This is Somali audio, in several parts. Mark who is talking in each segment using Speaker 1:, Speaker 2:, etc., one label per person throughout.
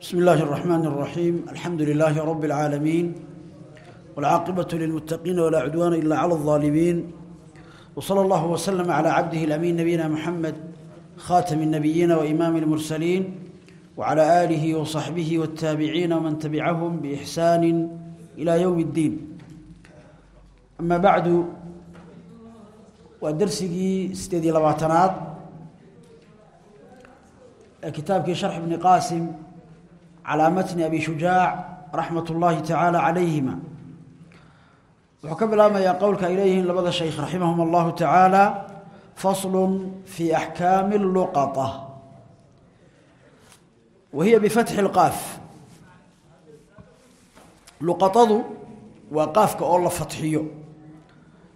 Speaker 1: بسم الله الرحمن الرحيم الحمد لله رب العالمين والعاقبة للمتقين ولا عدوان إلا على الظالمين وصلى الله وسلم على عبده الأمين نبينا محمد خاتم النبيين وإمام المرسلين وعلى آله وصحبه والتابعين ومن تبعهم بإحسان إلى يوم الدين أما بعد ودرسي استدي لباتنات كتابك شرح ابن قاسم calaa matni abi shujaac raxmat ullaahi tacaala calayhima wuxuu ka bilaabmayaa qowlka ay leeyihiin labada shaykh raximahum allahu tacaala faslun fii axkaami luqata wa hiya bifatxi اlqaaf luqadadu waa qaafka oo la fatxiyo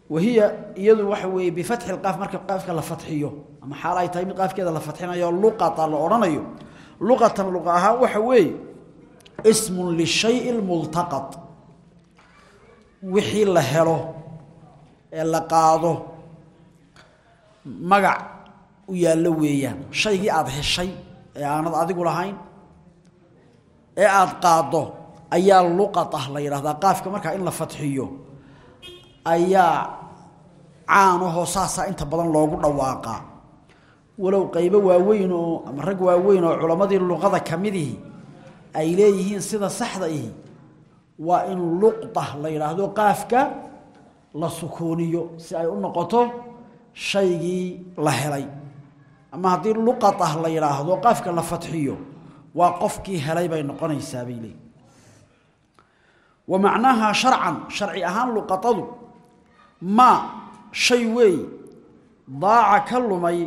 Speaker 1: wa hiya iyadu waxa weeye bifatxi اlqaaf marka qaafka la fatxiyo ama xaal luqatan luqa ahaan waxa weeye ismun lishayi multaqad wixii la helo ee la qaado magac u yaallo weeyaan. Shaygii aada heshay ee aanad adigu lahayn ee aada qaaddo ayaa luqad ah la yidhahdaa qaafka markaa in la fadxiyo ayaa caanahoo saasaa inta badan loogu dhawaaqaa walow qaybo waaweyn oo ama rag waaweyn oo culammadii luqada ka midihi ay leeyihiin sida saxda ihi waa in luqda la yidhaahdo qaafka la sukuuniyo si ay u noqoto shaygii la helay. Ama haddii luqaah la yidhaahdo qaafka la fadxiyo waa qofkii helay bay noqonaysaa bay leeyihi wa macnaaha sharcan sharci ahaan luqatadu maa shay weey daaca ka lumay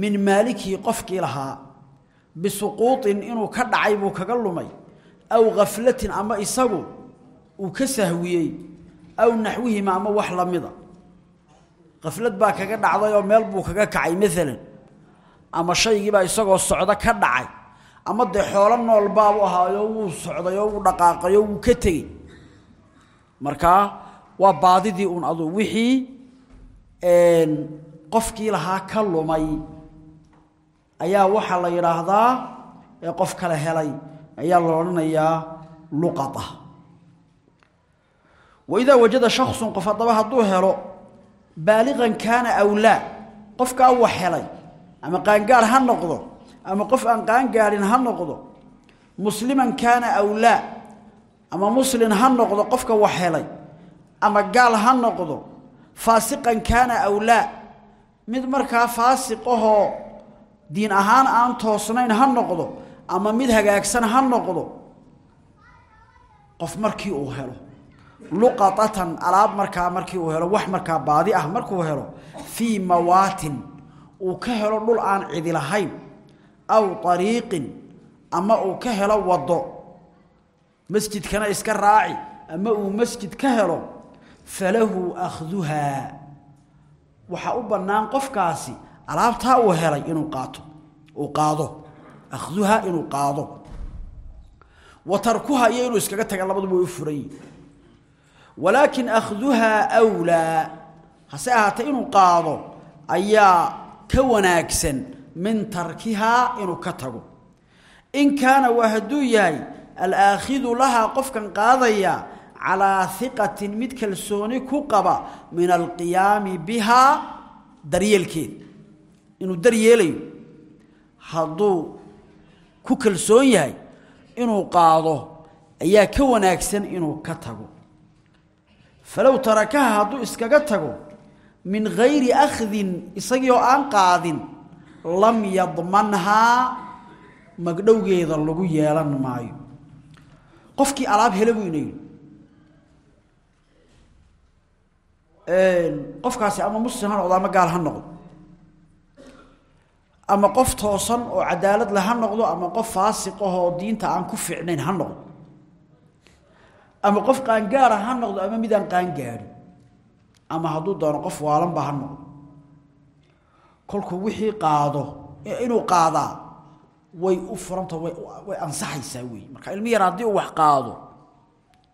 Speaker 1: min maalikii qofkii lahaa bisuquuطin inuu ka dhacay buu kaga lumay aw gaflatin ama isagu uu ka sahwiyey aw naxwihima ama wax lamida kaflad baa kaga dhacday oo meel buu kaga kacay maalan ama shaygiibaa isagoo socdo ka dhacay ama dee xoolo nool baabu ahaayo wuu socday oo wuu dhaqaaqay oo ka tegey. Markaa waa baadidii un adu wixii qofkii lahaa ka lumay ayaa waxaa la yidhaahdaa qof kale helay. Ayaa la odhanayaa luqata. Waidaa wajada shaksun qof haddaba hadduu helo baaliqan kaana aw laa qofkaa wax helay ama qaangaar ha noqdo ama qof aan qaangaarin ha noqdo musliman kaana aw laa ama muslin ha noqdo qofka wax helay ama gaal ha noqdo faasiqan kaana aw laa mid markaa faasiqahoo diin ahaan aan toosnayn ha noqdo ama mid hagaagsan ha noqdo qof markii uu helo. Luqatatan alaab markaa markii uu helo wax markaa baadi ah markuu helo fii mawaatin uu ka helo dhul aan cidi lahayn aw ariiqin ama uu ka helo waddo. Masjidkana iska raaci ama uu masjid ka helo falahu akhduhaa. Waxaa u bannaan qofkaasi alaabtaa uu helay inuu qaato uu qaado akhduha inuu qaado. Wa tarkuha iyo inuu iskaga taga labaduba way u furan yihiin walaakin akhduhaa awlaa hase ahaatee inuu qaado ayaa ka wanaagsan min tarkihaa inuu ka tago. In kaana waa hadduu yahay alaakhidu lahaa qofkan qaadaya calaa hiqatin mid kalsooni ku qaba min alqiyaami bihaa daryeelkeeda inuu daryeelayo hadduu ku kalsoon yahay inuu qaado ayaa ka wanaagsan inuu ka tago. Falow tarakaha hadduu iskaga tago min gayri akhdin isagii oo aan qaadin lam yadmanhaa magdhowgeeda lagu yeelan maayo. Qofkii alaab hele buu ina yidhi. Qofkaasi ama muslim ha noqdo ama gaal ha noqdo ama qof toosan oo cadaalad leh ha noqdo ama qof faasiqahoo diinta aan ku fiicnayn ha noqdo. Ama qof qaangaara ha noqdo ama midaan qaangaarin ama hadduu doono qof waalanba ha noqdo. Kolkuu wixii qaado inuu qaadaa way u furanta way ansaxaysaa wey marka ilmi yar haddii uu wax qaado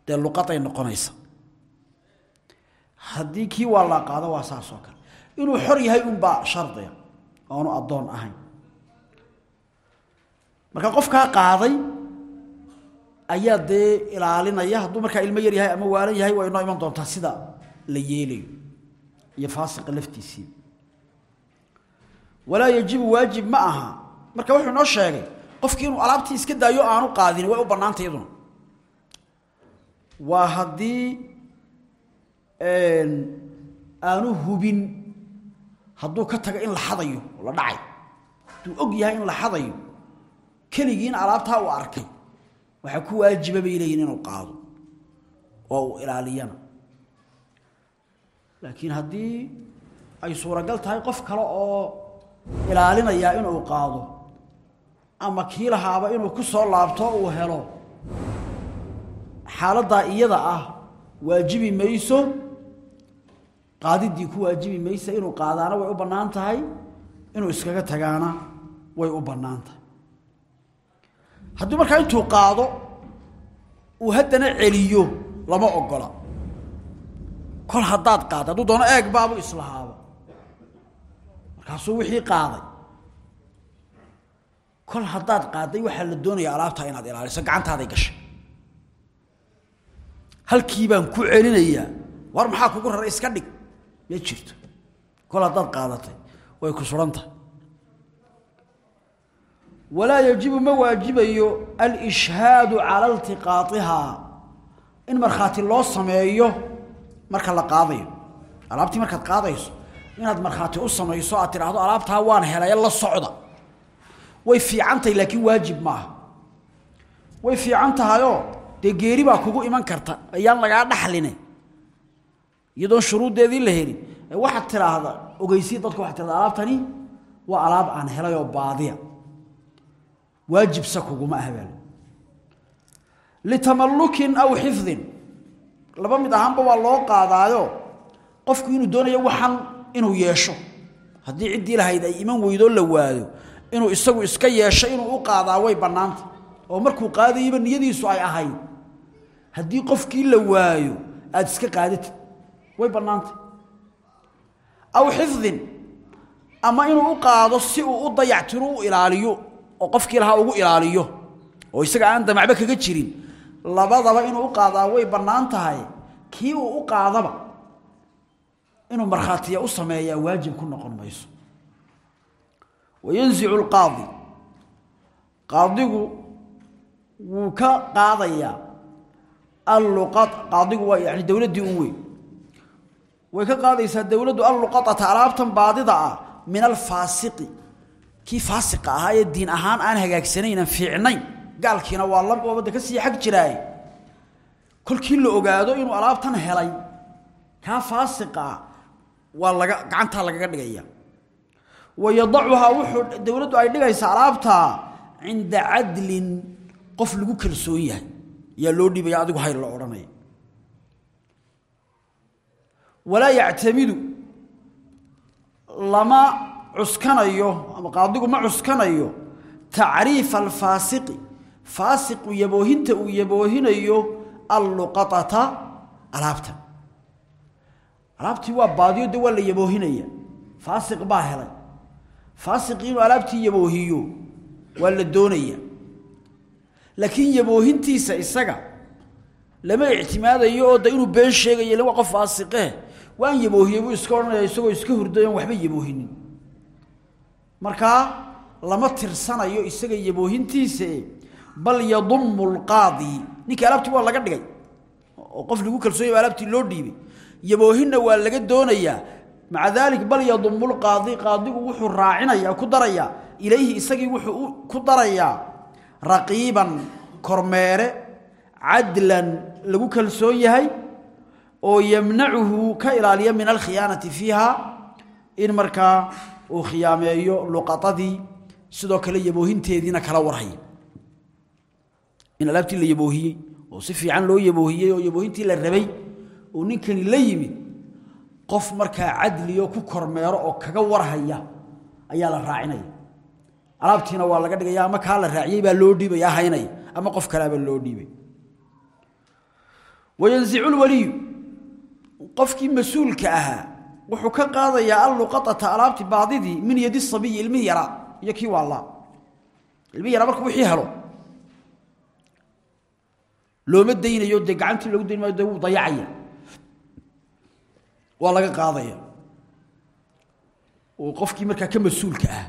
Speaker 1: dee luqaday noqonaysa. Haddii kii waa qaado waa saas oo kale. Inuu xor yahay unbaa shardiga oonu addoon ahayn marka qofkaa qaaday ayaa dee ilaalinaya hadduu markaa ilmo yar yahay ama waalan yahay waa inoo iman doontaa sida la yeelayo iyo faasiqa laftiisii. Walaa yajibu waajib ma aha. Marka wuxuu inoo sheegay qofkii inuu alaabtii iska daayo aanu qaadin way u bannaantay iyaduna. Waa haddii aanu hubin hadduu ka tago in la xadayo la dhacay. Hadduu og yahay in la xadayo keligiina alaabtaa uu arkay. Waxaa ku waajiba bay leeyihiin inuu qaado. Oo uu ilaaliyana. Laakiin haddii ay suuragal tahay qof kale oo ilaalinayaa inuu qaado ama kii lahaaba inuu ku soo laabto uu helo xaaladdaa iyada ah waajibi mayso qaadiddii ku waajibi maysa inuu qaadaana way u bannaan tahay inuu iskaga tagaana way u bannaan tahay. Haddii markaa intuu qaado uu haddana celiyo lama ogola kol haddaad qaadda hadduu doono eeg baabu islahaaba markaasuu wixii qaaday. Kol haddaad qaadday waxaa la doonaya alaabtaa inaad ilaaliso gacantaaday gashay. Halkii baan ku celinayaa war maxaa kugu raray? Iska dhig ma jirto? Kol haddaad qaadatay way ku suran tahay walaa yajibu ma waajibayo alishhaadu cala iltiqaaihaa in markhaati loo sameeyo marka la qaadayo. Alaabtii markaad qaadayso inaad markhaati u samayso aad tidhaahdo alaabtaa waan helay la socda. Way fiicantahay laakiin waajib maaha. Way fiican tahayoo dee geeri baa kugu iman karta ayaan lagaa dhaxline iyadoon shuruuddeedii la helin. Waxaad tidhaahda ogeysiya dadka waxad tidhahda alaabtani waa alaab aan helay oo baadiya. Waajibsa kuguma ahbaal litamallukin aw xifdin. Laba mid ahaanba waa loo qaadaayo qofku inuu doonayo waxan inuu yeesho. Haddii ciddii lahayd ay iman weydoo la waayo. Inuu isagu iska yeesho inuu u qaadaa way bannaanta. Oo markuu qaadayaba niyadiisu ay ahayd haddii qofkii la waayo aada iska qaadatid way bannaanta aw xifdin ama inuu u qaado si uu u dayactiro u ilaaliyo oo qofkii lahaa ugu ilaaliyo oo isaga aan damacba kaga jirin. Labadaba inuu u qaadaa way bannaan tahay kii uu u qaadaba inuu markhaatiya u sameeyaa waajib ku noqon mayso. Wayanzicu lqaadi qaadigu wuu ka qaadayaa alluqad qaadigu waa yani dowladdii un weyn way ka qaadaysaa dowladdu alluqadata alaabtan baadida ah min alfaasiqi kii faasiqa ahaa ee diin ahaan aan hagaagsanayn aan fiicnayn gaalkiina waa la wabada ka sii xag jiraaye kolkii la ogaado inuu alaabtan helay kaa faasiqa ah waa laga gacantaa lagaga dhigaya. Wa yadacuhaa wuxuu dowladdu ay dhigaysaa alaabtaa cinda cadlin qof lagu kalsoon yahay. Ayaa loo dhiibaya adigu hayr la odhanaya walaa yactamidu lama cuskanayo ama qaadigu ma cuskanayo tacriifa alfaasiqi faasiqu yaboohinta uu yaboohinayo alluqatata alaabta. Alaabtii waa baadiyo de waa la yaboohinaya. Faasiq baa helay. Faasiqii inuu alaabtii yaboohiyo waa la doonaya. Laakiin yaboohintiisa isaga lama ictimaadayo oo de inuu been sheegayo waa qof waan yaboohiye buu iska odhanaya isagoo iska hurdayon waxba yaboohinin. Markaa lama tirsanayo isaga yaboohintiisa bal yadumu lqaadi ninkii alaabtii waa laga dhigay oo qof lagu kalsoonya ba alaabtii loo dhiibay. Yaboohinna waa laga doonayaa maca bal yadumu lqaadi qaadigu wuxuu raacinaya ku darayaa ilayhi isagii wuxuu ku darayaa raqiiban kormeere cadlan lagu kalsoon yahay oo yamnacuhu ka ilaaliya min alkhiyaanati fiiha in markaa uu khiyaameeyo luqadadii sidoo kale yaboohinteediina kala warhaya in alaabtii la yaboohiyey oo si fiican loo yaboohiyey oo yaboohintii la rabay oo ninkani la yimid qof markaa cadliyo ku kormeero oo kaga warhaya ayaa la raacinaya. Alaabtiina waa laga dhigaya ama kaa la raaciyey baa loo dhiibaya haynaya ama qof kalaaba loo dhiibay. Wayanzicu lwaliyu qofkii mas'uulka ahaa wuxuu ka qaadayaa alluqatata alaabti baadidii min yadi sabiyi ilmihii yaraa iyo kii waallaa ilmihii yaraa markuu wixii helo looma daynayo dee gacantii lagu dayn maayo dee wuu dayacaya. Waa laga qaadaya. Oo qofkii markaa ka mas'uulka ah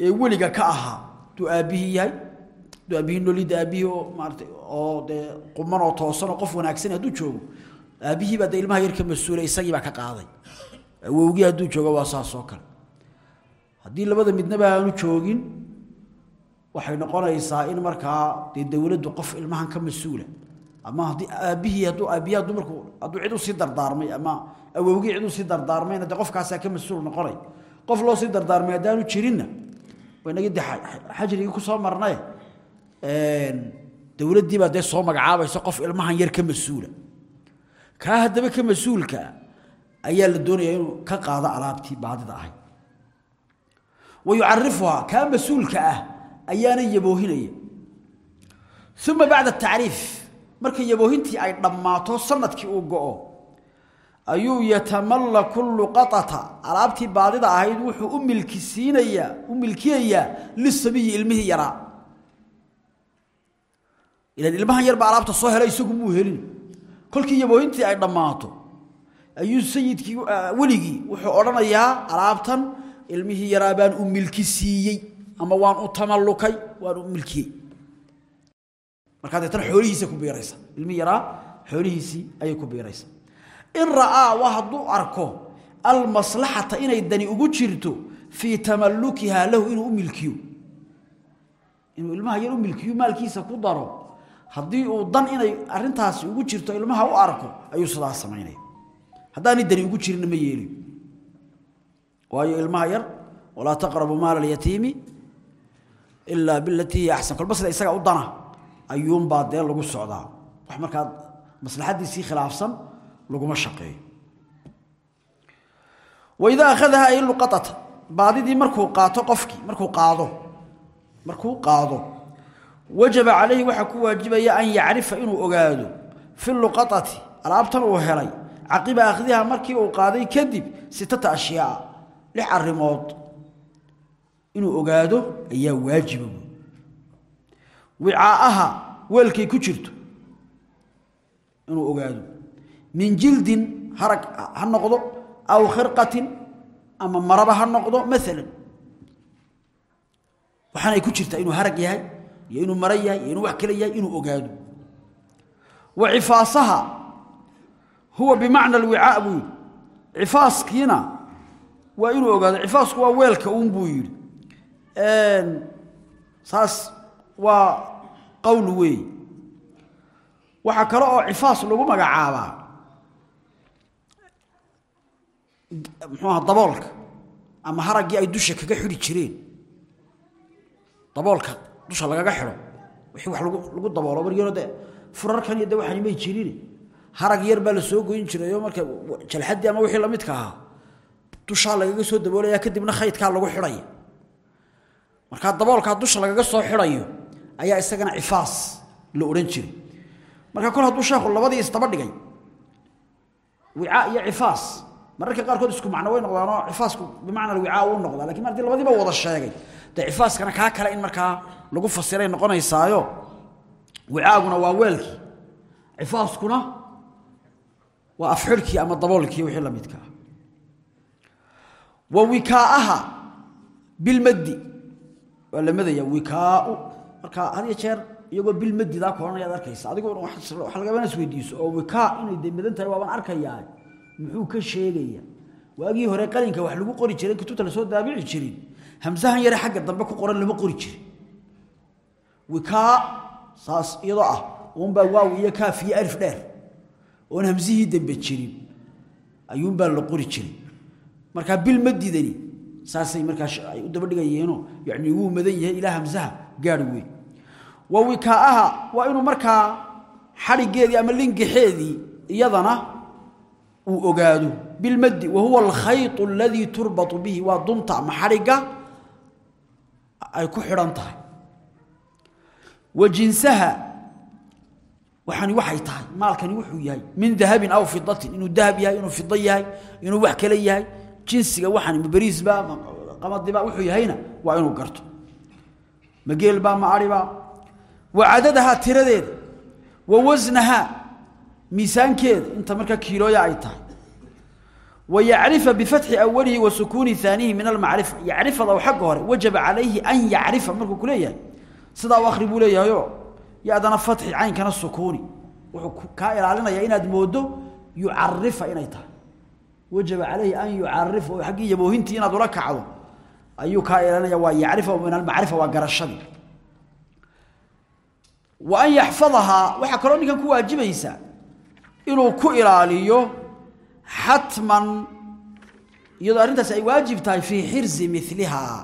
Speaker 1: ee weliga ka ahaa hadduu aabbihii yahay hadduu aabbihii nolida aabbihii oo maaratay oo dee quman oo toosan oo qof wanaagsan hadduu joogo aabbihii baa dee ilmaha yar ka mas'uulay isagii baa ka qaaday. Awowgii hadduu joogo waa saas oo kale. Haddii labada midnaba aanu joogin waxay noqonaysaa in markaa dee dowladdu qof ilmahan ka mas'uula. Ama haddii aabbihii hadduu aabbihi hadduu markuu hadduu cid u sii dardaarmay ama awowgii cid u sii dardaarmayna dee qofkaasaa ka mas'uul noqonay. Qof loo sii dardaarmay haddaanu jirinna waynagii de xajrigii ku soo marnaye dowladdii baa dee soo magacaabaysa qof ilmahan yar ka mas'uula kaa haddaba ka mas'uulkaa ayaa la doonayaa inuu ka qaado alaabtii baadida ahayd. Wa yucarifuhaa kaa mas'uulka ah ayaana yaboohinaya. Uma bacda tacriif marka yaboohintii ay dhammaato sannadkii uu go-o ayuu yatamallaku luqatata alaabtii baadida ahayd wuxuu u milki siinayaa u milkiyayaa lisabiyi ilmihii yaraa. Ilan ilmahan yar baa alaabta soo helay isagu muu helin kolkii yaboohintii ay dhammaato. Ayuu sayidkii weligii wuxuu odhanayaa alaabtan ilmihii yaraa baan u milki siiyey ama waan u tamallukay waan u milkiyey. Markaa deetana xoolihiisa ku biiraysa. Ilmihii yaraa xoolihiisii ayay ku biiraysa. In ra'aa waa hadduu arko almaslaxata inay dani ugu jirto fii tamallukihaa lahu inuu u milkiyo. Inuu ilmaha yar u milkiyo maalkiisa ku daro haddii uu dan inay arintaasi ugu jirto ilmaha u arko ayuu sidaas samaynaya haddaanay dani ugu jirinna ma yeeliyo waayo ilmaha yar walaa taqrabu maala alyatiimi ilaa bilatii hiya axsan kolba sida isaga u dana ayuunbaa dee lagu socdaa. Wax markaa maslaxadiisii khilaafsan laguma shaqeeyo. Waidaa akhadaha ay luqatata baadidii markuu qaato qofkii markuu qaado markuu qaado wajaba calayhi waxaa ku waajibaya an yacrifa inuu ogaado fi luqatati alaabtan uu helay caqiba akhdiha markii uu qaaday kadib sitata ashyaa lix arrimood. Inuu ogaado ayaa waajiba wicaa'aha weelkay ku jirto inuu ogaado. Min jildin harag ha noqdo aw khirqatin ama maraba ha noqdo maalan waxaanay ku jirtaa inuu harag yahay iyo inuu mara yahay iyo inuu wax kale yahay inuu ogaado. Wa cifaasaha huwa bimacna alwicaa buu yidhi. Cifaaskiina waa inuu ogaado cifaasku waa weelka uun buu yidhi. Saas waa qowl weey. Waxaa kale oo cifaas lagu magacaabaa. Muxuu aha daboolka ama haraggii ay dusha kaga xidhi jireen. Daboolka dusha lagaga xidho. Wixii wax lagu daboolo markiino dee. Furarkan iyo de waxani may jirin. Harag yar baa la soo goyn jiray oo marka jalxaddii ama wixii lamidka ahaa dushaa lagaga soo daboolaya kadibna khaydkaa lagu xidhaya markaa daboolkaa dusha lagaga soo xidhayo ayaa isagana cifaas la odhan jiray. Marka kol hadduu sheekhu labadii isdaba dhigay wicaa iyo cifaas mararka qaarkood isku macno way noqdaanoo cifaasku bimacna alwicaa uu noqdaa laakiin mar haddii labadiiba wada sheegay. Dee cifaaskana kaa kale in markaa lagu fasiray noqonaysaayo. Wicaaguna waa weelkii cifaaskuna waa afxirhkii ama daboolkii wixii lamidka ah. Wa wikaa'aha bilmaddi. Waa la madaya wikaau. Marka had jeer iyagoo bilmadidaa koranaya ad arkaysa. Adigu wax lagabana isweydiiso oo wikaa inay de madan tahay waabaan arkayaa muxuu ka sheegaya? Waagii hore qalinka wax lagu qori jiray kutubta la soo daabici jirin hamsahan yare xagga dambe ku qoran lama qori jirin. Wikaa saas iyadoo ah uunbaa waaw iyo kaaf iyo alif dheer. Oon hamsihii dambe jirin ayuunbaa la qori jiray markaa bilmadidani saasay markaa u daba dhigayeeno yani wuu madan yahay ilaa hamsaha gaari weyn. Wa wikaa'aha waa inuu markaa xadhigeedii ama lingaxeedii iyadana uu ogaado bilmaddi wa huwa alkhayط aladii turbatu bihi waa dunta ama xadhigga ay ku xidhan wa jinsaha waxani waxay tahay maalkani wuxuu yahay min dahabin aw fidatin inuu dahab yahay inuu fida yahay inuu wax kale yahay jinsiga waxani ma beriisba ma qamadiba wuxuu yahayna waa inuu garto. Ma geelba ma ariba wa cadadaha tiradeeda wa wasnaha miisaankeeda inta markaa kiilooya ay tahay. Wa yacrifa bifatxi awalihi wa sukuuni aanihi min almacrifa. Yacrifada xagga hore wajaba calayhi an yacrifa markuu ku leeyahay sidaa u akri buu leeyahayo yadana fatxi caynkana sukuuni. Wuxuu kaa ilaalinaya inaad moodo yucarifa inay tahay. Wajaba calayhi an yucarifa oo aggii yaboohintii inaad ula kacdo ayuu kaa ilaalinaya waa yacrifa min almacrifa waa garashadii. Wa an yaxfadahaa waxaa kaloo ninkan ku inuu ku ilaaliyo xatman iyadoo arrintaasi ay waajib tahay fii xirzi milihaa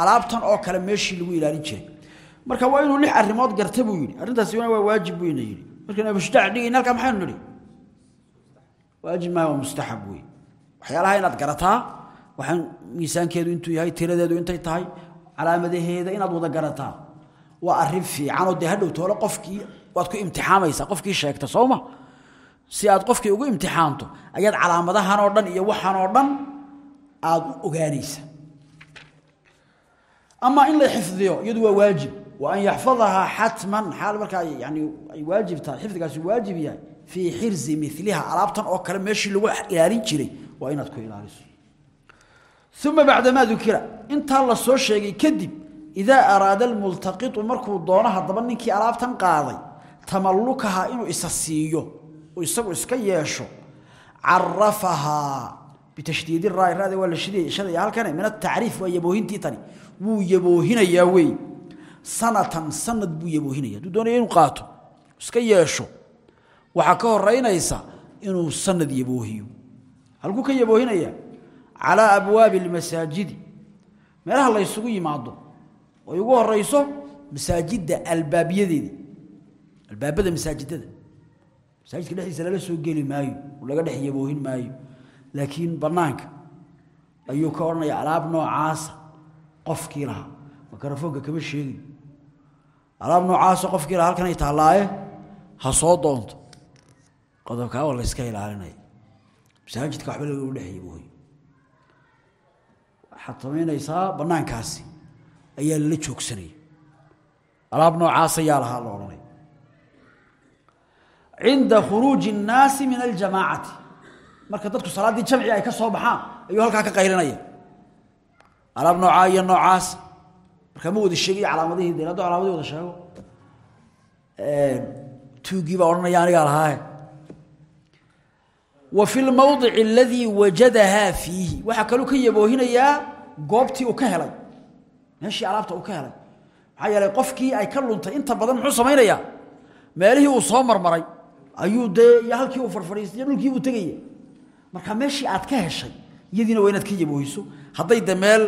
Speaker 1: alaabtan oo kale meeshii lagu ilaalin jiray. Marka waa inuu lix arrimood garta buu yidhi. Arrintaasi waa waajib buu yidhi. Markaan abushdaac dhigayna halkaa maxaynu nidhi? Waajib maaha waa mustaxab waxyaalaha inaad garataa waxaan miisaankeedu intuu yahay tiradeedu intay tahay calaamadaheeda inaad wada garataa. Waa arrin fiicanoo dee hadhow toole qofkii waad ku imtixaamaysaa qofkii sheegta sooma si aad qofkii ugu imtixaanto ayaad calaamadahan oo dhan iyo waxan oo dhan aada ogaanaysa. Ama in la xifdiyo iyadu waa waajib. Wa an yaxfadahaa xatman xaal markaa yani ay waajib tahay xifdigaasi waajib yahay fii xirzi miliha alaabtan oo kale meeshii lagu ilaalin jiray waa inaad ku ilaaliso. Uma bacdamaa dukira intaa la soo sheegay kadib idaa araada almultaqitu markuu doono haddaba ninkii alaabtan qaaday tamallukaha inuu isa siiyo isagu iska yeesho carafahaa bitashdiidi raai rada waa la shadaya halkane min atacriif waa yaboohintii tani. Wuu yaboohinayaa wey sanatan sanad buu yaboohinaya hadduu doonaya inuu qaato iska yeesho waxaa ka horeynaysa inuu sanad yaboohiyo. Halkuu ka yaboohinaya calaa abwaabi almasaajidi. Meelaha la ysugu yimaado oy ugu horeyso masaajidda albaabyadeeda. Albaabada masaajidada masaajidka dhexdiisa lala soo geli maayo laga dhex yaboohin maayo. Laakiin banaanka ayuu ka odhanaya alaab noocaasa qofkii lahaa. Makarafoonka kama sheegi alaab noocaasa qofkii lahaa halkanay taallaaye ha soo doonto. Qodobkaa waa la yska ilaalinaya masaajidka waxba lagu dhex yaboohin. Waxaad samaynaysaa ayaa lala joogsanaya alaab noocaas ayaa lahaa la odhanaya cinda khuruuji الnaasi min aljamaacati. Marka dadku salaaddii jamci ay ka soo baxaan ayuu halkaa ka qaylinaya. Alaab noocaa iyo markaa ma wada sheegayo calaamadihii de hadduu wada sheego. Tuugii baa odhanaya anigaa lahaahe wa fi lmawdici aladii wajadahaa fiihi. Waxaa kaluu ka yaboohinayaa goobtii uu ka helay. Meeshii alaabta uu ka helay. Maxaa yeelay qofkii ay ka luntay inta badan muxuu samaynayaa. Uu soo marmaray ayuu dee halkii uu farfadhiistay dhulkii buu tegaya marka meeshii aad ka heshay iyadiina waa inaad ka yaboohiso hadday de meel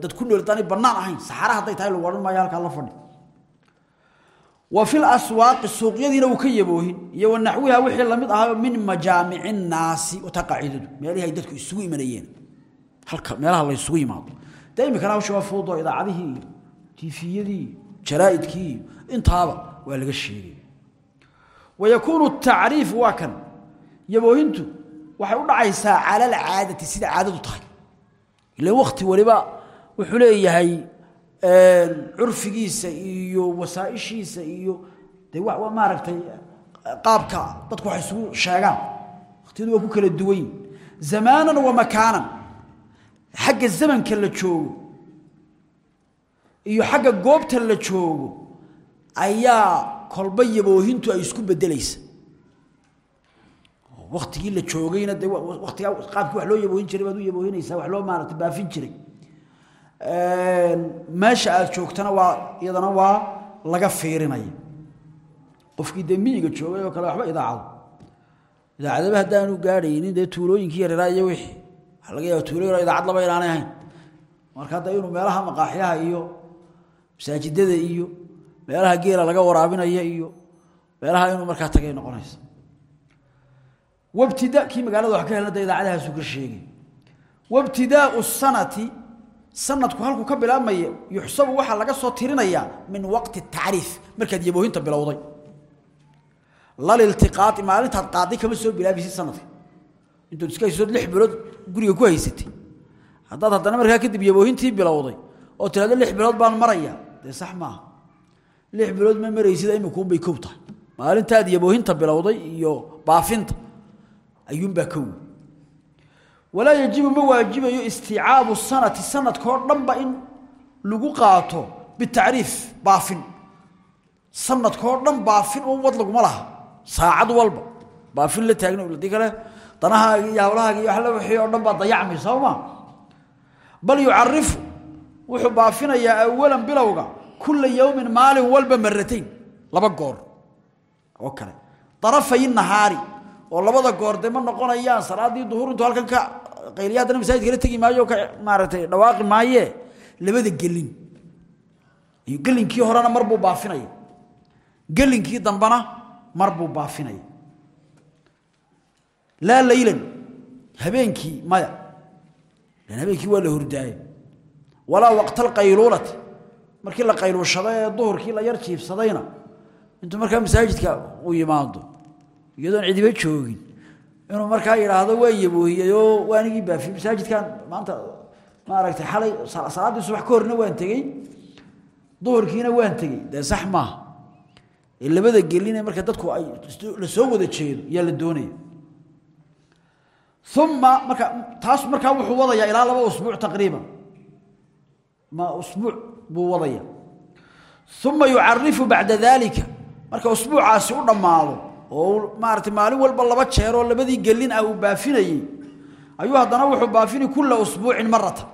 Speaker 1: dad ku nool bannaan ahayn saxara hadday tahay lagu odhan maayo halkaa la fadhi. Wa fi laswaaqi suuqyadiina uu ka yaboohin iyo wa wixii la mid ahaa min majaamici nnaasi wata qaacidadu ay dadku isugu imanayeen. Halka meelaha la yimaado dee iminkana hawsha waa fuudoo idaacadihii iyo tiifiyadii jaraa'idkii intaaba waa laga sheegaya wa yakuunu tacriifu waa kan yaboohintu waxay u dhacaysaa cala alcaadati sida caadadu tahay ila wakti waliba wuxuu leeyahay curfigiisa iyo wasaaishiisa iyo de maaragtay qaabka dadku waxay isugu sheegaan waktiyadu waa ku kala duwayn zamaanan wa makaanan xagga zamanka la joogo iyo xagga goobta la joogo ayaa kolba yaboohintu ay isku bedelaysa waktigii la joogayna de watigaa qaabkii wax loo yaboohin jiray baad u yaboohinaysaa wax loo maarata baafin jiray. Meesha aad joogtana waa iyadana waa laga fiirinaya. Qofkii dee miyiga joogay oo kale waxba idaacado. Idaacadaba haddaanu gaadhaynin dee tuulooyinkii yareeraa iyo wixii. Waxaa laga yaaba tuulo idaacad laba inaanay ahayn. Marka hadda inuu meelaha maqaaxyaha iyo masaajidada iyo meelaha geela laga waraabinaya iyo meelaha inuu markaa tagay noqonaysa wabtida kii magaalada wax ka helna da idaacadahaasu ka sheegay. Wabtidaau sanati sanadku halkuu ka bilaabmaya yuxsabu waxaa laga soo tirinayaa min waqti tacriif markaad yaboohinta bilowday. Laliltiqaai maalintaad qaaday kama soo bilaabaysid sanadka intood iska haysood lix bilood guriga ku haysatay haddaad haddana markaa kadib yaboohintii bilowday oo tirahdo lix bilood baan maraya dee sax maaha lix bilood ma maraysida imikuunbay kow tahay. Maalintaad yaboohinta bilowday iyo baafinta ayuunbaa kow. Walaa yajibu ma waajibayo istiicaabu sanati sanadkao dhanba in lagu qaato bitacriif baafin. Sanadkao dhan baafin un wad laguma laha. Saacad walba. Baafin la taagna haddii kale danahaagi iyo hawlahaagi iyo waxla wixii oo dhan baa bal yucarifu wuxuu baafinayaa awalan bilowga kula yowmin maalin walba maratayn laba goor. Oo kale. Darafay nahaari oo labada goor de ma noqonayaan salaadii duhur intuu halkan ka qayliya haddana masaajidka la maayo ka maaragtay dhawaaqi maayee labada gelin. Iyo gelinkii horena mar buu gelinkii dambena mar buu baafinaya laylan habeenkii maya. Habeenkii waa la hordaaye walaa waqta alqayluulati markii la qayluushada ee la yar jiibsadayna. Intuu markaa masaajidka uu yimaado iyadoon cidiba joogin. Inuu markaa yidhaahdo waan yaboohiyey oo waanigii baafiyey masaajidkan. Maanta maaragtay xalay salaaddii subax ka waan tegey. Duhurkiina waan tegey. Dee sax maaha. Labada geline marka dadku ay la soo wada jeedo yaa la doonaya. Uma marka taas markaa wuxuu wadayaa ilaa laba usbuuc taqriiban. Ma usbuuc buu wadaya. Uma yucarifu bacda dalika marka usbuucaasi u dhammaado oo maarata maalin walba laba jeer oo labadii gelin ah uu baafinayey ayuu haddana wuxuu baafini kula usbuucin maratan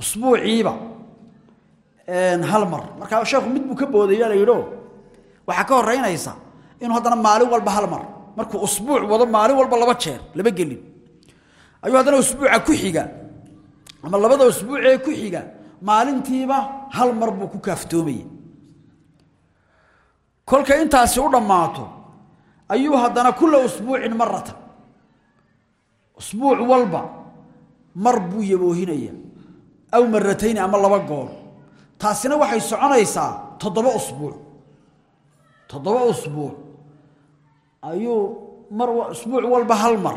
Speaker 1: usbuuciiba hal mar. Markaa sheekhu mid buu ka boodaya la yidho waxaa ka horeynaysa inuu haddana maalin walba hal mar. Markuu usbuuc wado maalin walba laba jeer laba gelin. Ayuu haddana usbuuca ku xiga ama labada usbuucee ku xiga maalintiiba hal mar buu ku kaaftoomaya kolka intaasi u dhammaato ayuu haddana kula usbuucin maratan usbuuc walba mar buu yaboohinaya aw maratayni ama laba goor. Taasina waxay soconaysaa toddoba usbuuc. Toddoba usbuuc. Ayuu mar usbuuc walba hal mar.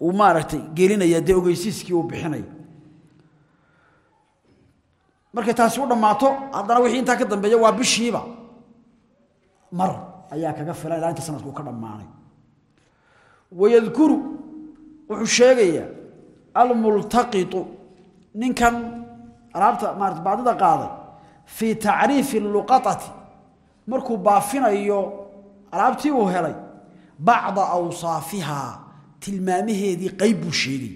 Speaker 1: Uu maaragtay gelinaya dee ogeysiiskii uu bixinaya markay taasi u dhammaato haddana wixii intaa ka dambeeya waa bishiiba. Mar ayaa kaga filan ilaa inta sanadku ka dhammaanay. Wayadkuru wuxuu sheegayaa almultaqitu ninkan alaabta maarata baadida qaaday fii tacriifi luqatati markuu baafinayo alaabtii uu helay bacda awsaafihaa tilmaamaheedii qayb buu sheegay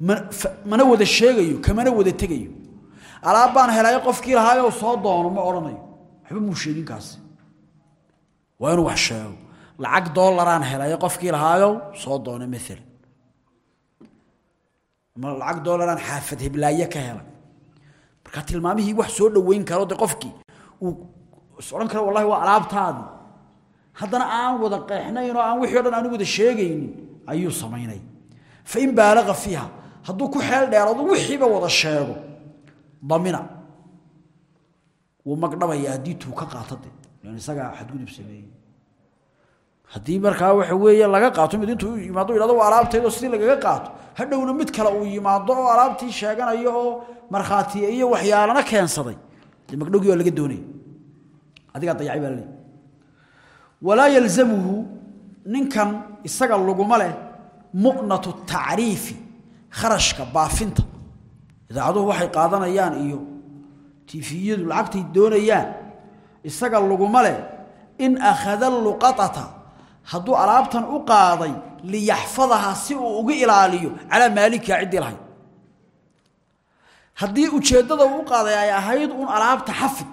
Speaker 1: mana wada sheegayo kamana wada tegayo. Alaab baan qofkii lahaayo soo doono ma odhanayo. Waxba muu sheegin kaasi waa inuu wax sheego. Lacag doolaraan helay qofkii lahaayo soo doono maalan ama lacag doolaraan xaafad hiblaaye ka helay marka tilmaamihii wax soo dhoweyn karo de qofkii uu is odhan karo wallahi waa alaabtaadii haddana aan wada qeexnayn oo aan wixii o dhan aan wada sheegaynin ayuu samaynay fain baalaqa fiiha hadduu ku xeel dheerado wixiiba wada sheego. Damina. Wuu magdhabaya haddii tuu ka qaato de lan xadgudub sameeyey. Haddii markaa waxa weeye laga qaato mid intuu yimaado yidhahdo waa sidii lagaga qaato. Hadhowna mid kale uu yimaado oo alaabtii sheeganayo oo markhaatiye iyo waxyaalana keensaday. Dee waa laga doonaya adigaa dayacay baa laleey walaa yalzamuhu ninkan isaga laguma leh mu'natu tacriifi kharashka baafinta. Idaacaduhu waxay qaadanayaan iyo tifiyadu lacagtay doonayaan. Isaga laguma leh in akhada luqatata hadduu alaabtan u qaaday liyaxfadaha si uu uga ilaaliyo calaa maalikiha ciddii lahayd. Haddii ujeeddada uu u qaaday ay ahayd un alaabta xafid.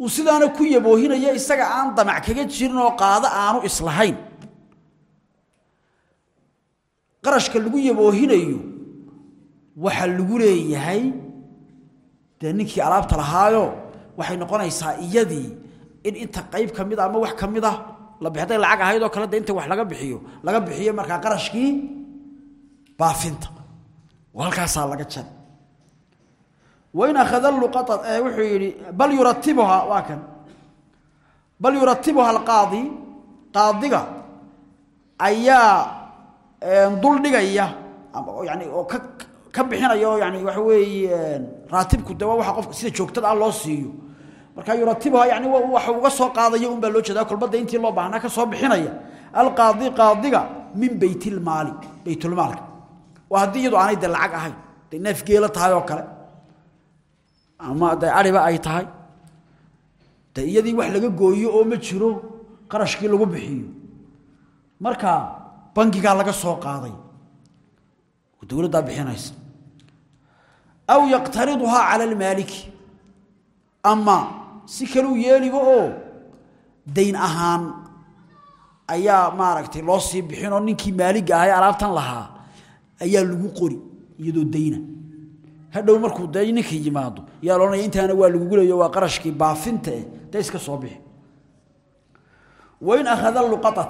Speaker 1: Uu sidaana ku yaboohinayo isaga aan damac kaga jirin oo qaado aanu islahayn qarashka lagu yaboohinayo waxaa lagu leeyahay dee ninkii alaabta lahaayo waxay noqonaysaa iyadii in inta qayb ka mid a ama wax ka mid ah la bi hadday lacag ahayd oo kale de wax laga bixiyo laga bixiyo markaa qarashkii baafinta. Halkaasaa laga jar wain akhada luqata wuxuu yidhi bal yuratibuhaa waa kan. Bal yuratibuha alqaadi qaadiga ayaa dul dhigaya yani oo ka ka bixinayo yani waxa weeye raatibku de waxa qofka sida joogtada ah loo siiyo. Marka yuratibuha yani waxa uga soo qaadaya un baa loo jeedaa kolbada intii loo baahnaa ka soo bixinaya. Alqaadi qaadiga min baytilmaali baytulmaalka waa haddii iyadu aanay de lacag ahayn geela tahay oo kale ama de ariba ay tahay de wax laga gooyo oo ma jiro qarashkii lagu bixiyo. Marka bangigaa laga soo qaaday. Dowladdaa bixinaysa. Aw yaqtariduhaa cala almaaliki. Ama si kaleu yeeliba oo dayn ahaan ayaa maaragtay loo sii bixinoo ninkii maaliga ahay alaabtan lahaa ayaa lagu qori iyadoo dayna. Hadhow markuu de ninka yimaado yaa loodhanaya intaana waa lagugu leeyo waa qarashkii baafinta eh dee iska soo bixi. Wain akhada luqaata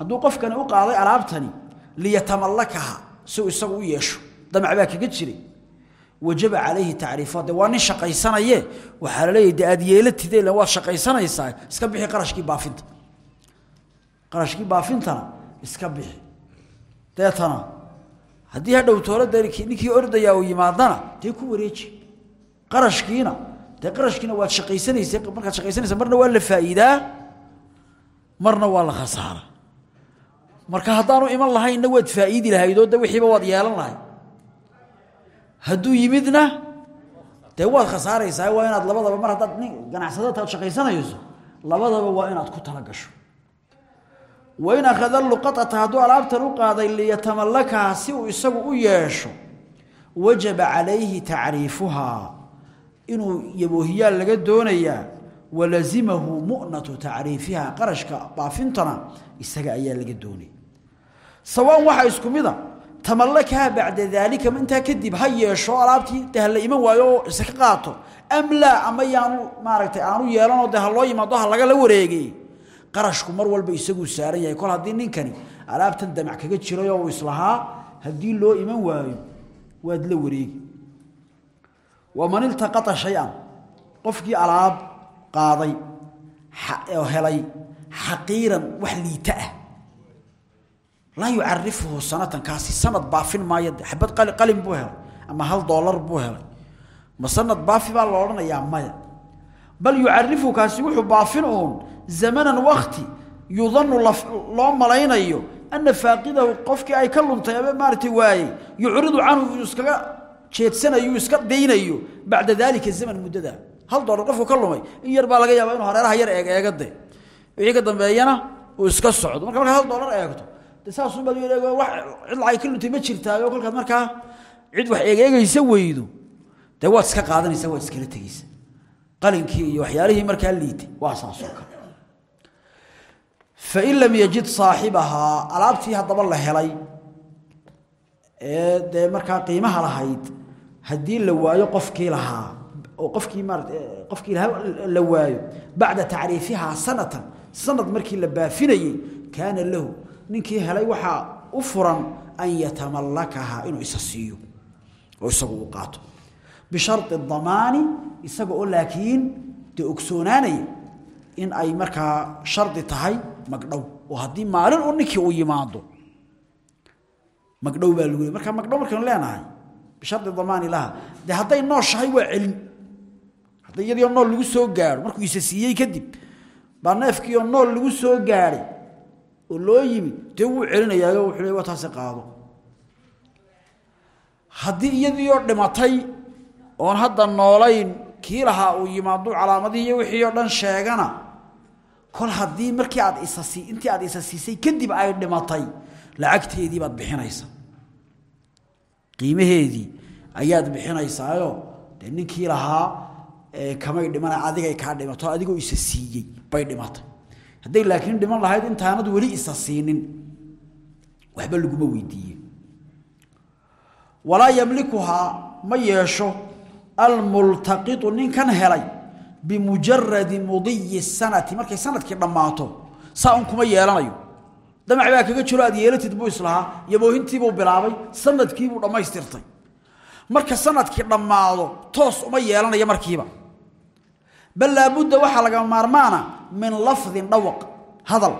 Speaker 1: hadduu qofkani u qaaday alaabtani liyatamallakaha si uu isagu u yeesho. Damac kaga jiray. Wajaba calayhi tacriifuha de waa shaqaysanaye waxaa la aad yeelatide ila waad shaqaysanaysaa iska bixi qarashkii baafinta. Qarashkii baafintana iska bixi. Deetana haddii hadhow toolada ninkii ordayaa uu yimaadana dee ku wareeji. Qarashkiina dee qarashkiina waad shaqaysanaysa markaad shaqaysanaysa marna waa la faa'iidaa marna waa la khasaara marka haddaanu iman lahaynna waad faa'iidi lahaydoo de wixiiba waad yeelan lahayd. Hadduu yimidna dee waad khasaaraysaa waa inaad labadaba mar haddaad nin ganacsadataad shaqaysanayso labadaba waa inaad ku tala gasho. Wain akhada luqaata hadduu alaabtan u qaaday liyatamallakaha si uu isagu u yeesho wajaba calayhi tacriifuhaa inuu yaboohiyaal laga doonayaa walazimahu mu'natu tacriifiha qarashka baafintana isaga ayaa laga doonaya sawaan waxaa isku mida. Tamallakaha bacda daalika intaa kadib ha yeesho alaabtii iman waayo oo iska qaato. Am ama yaanu maaragtay aanu yeelanoo de ha loo yimaado ha lagala wareegay. Qarashku mar walba isaguu saaran yahay. Kol haddii ninkani alaabtan damac kaga jirayoo uu islahaa haddii loo iman waayo waad la wareegi. Waman iltaqata shay-an alaab qaaday oo helay xaqiiran wax liita ah laa yucarifuhu sanatan kaasi sanad baafin maayo. Xabad qalin buu helay ama hal doolar buu helay. Ma sanad baafi baa la odhanayaa maya. Bal yucarifu kaasi wuxuu baafin uun zamanan wakti yudanu loo malaynayo ana faaqidahu qofkii ay ka luntay ama maaragtay waayey yucridu canhu inuu iskaga jeedsanayo iska daynayo bacda daalika zaman muddada. Hal doolar qofku ka lumay in yar baa laga yaabaa inuu hareeraha yar eeg iska socdo. Marka hal doolar eegto eeg wax cid lacag ka luntay ma jirtaayo kolkaad markaa cid wax eegeegaysa weydo. Dee waad iska qaadanaysa waad iskala tegeysa qalinkii iyo waxyaalihii markaa liitay waa saasoo kale. Fain lam yajid saaxibahaa alaabtii haddaba la helay ee dee markaa qiimaha lahayd haddii la waayo qofkii lahaa oo qofkii maarata qofkii la waayo bacda tacriifihaa sanatan sanad markii la baafinayey kaana lahu ninkii helay waxaa u furan an yatamallakahaa inuu isa siiyo oo isagu u qaato. Bishari damaani isaga oo laakiin dee ogsoonaanaya in ay markaa shardi tahay magdhow oo haddii maalin u ninkii uu yimaado magdhow baa lagu le marka magdhow markaynu leenahay bishari damaani laha dee hadday nooshahay waa celin. Hadday iyadii oo nool lagu soo gaaro markuu isa kadib baa neefkii oo nool lagu soo gaadhay oo loo yimi dee wuu celinayaayo wuxuu waa taasi qaado haddii iyadii oo dhimatay oon hadda noolayn kii lahaa uu yimaado calaamadihii wixii oo dhan sheegana kol haddii markii aad isasi intii aad isa siisay kadib ay dhimatay lacagteedii baad bixinaysaa. Qiimaheedii ayaad bixinaysaayo dee ninkii lahaa kamay dhimana adigay kaa dhimato adigoo isa bay dhimatay hadday laakiin dhiman lahayd intaanad weli isa siinin waxba laguma weydiiye walaa yamlikuhaa ma yeesho almultaqitu ninkan helay bimujaradi mudiyi sanati markay sannadkii dhammaato saa kuma yeelanayo. Damac baa kaga jiro aad yeelatid buu islahaa yaboohintiibuu bilaabay sanadkiibuu dhammaystirtay. Marka sannadkii dhammaado toos uma yeelanayo markiiba bal laabudda waxaa laga maarmaana min lafdin dhawaq hadal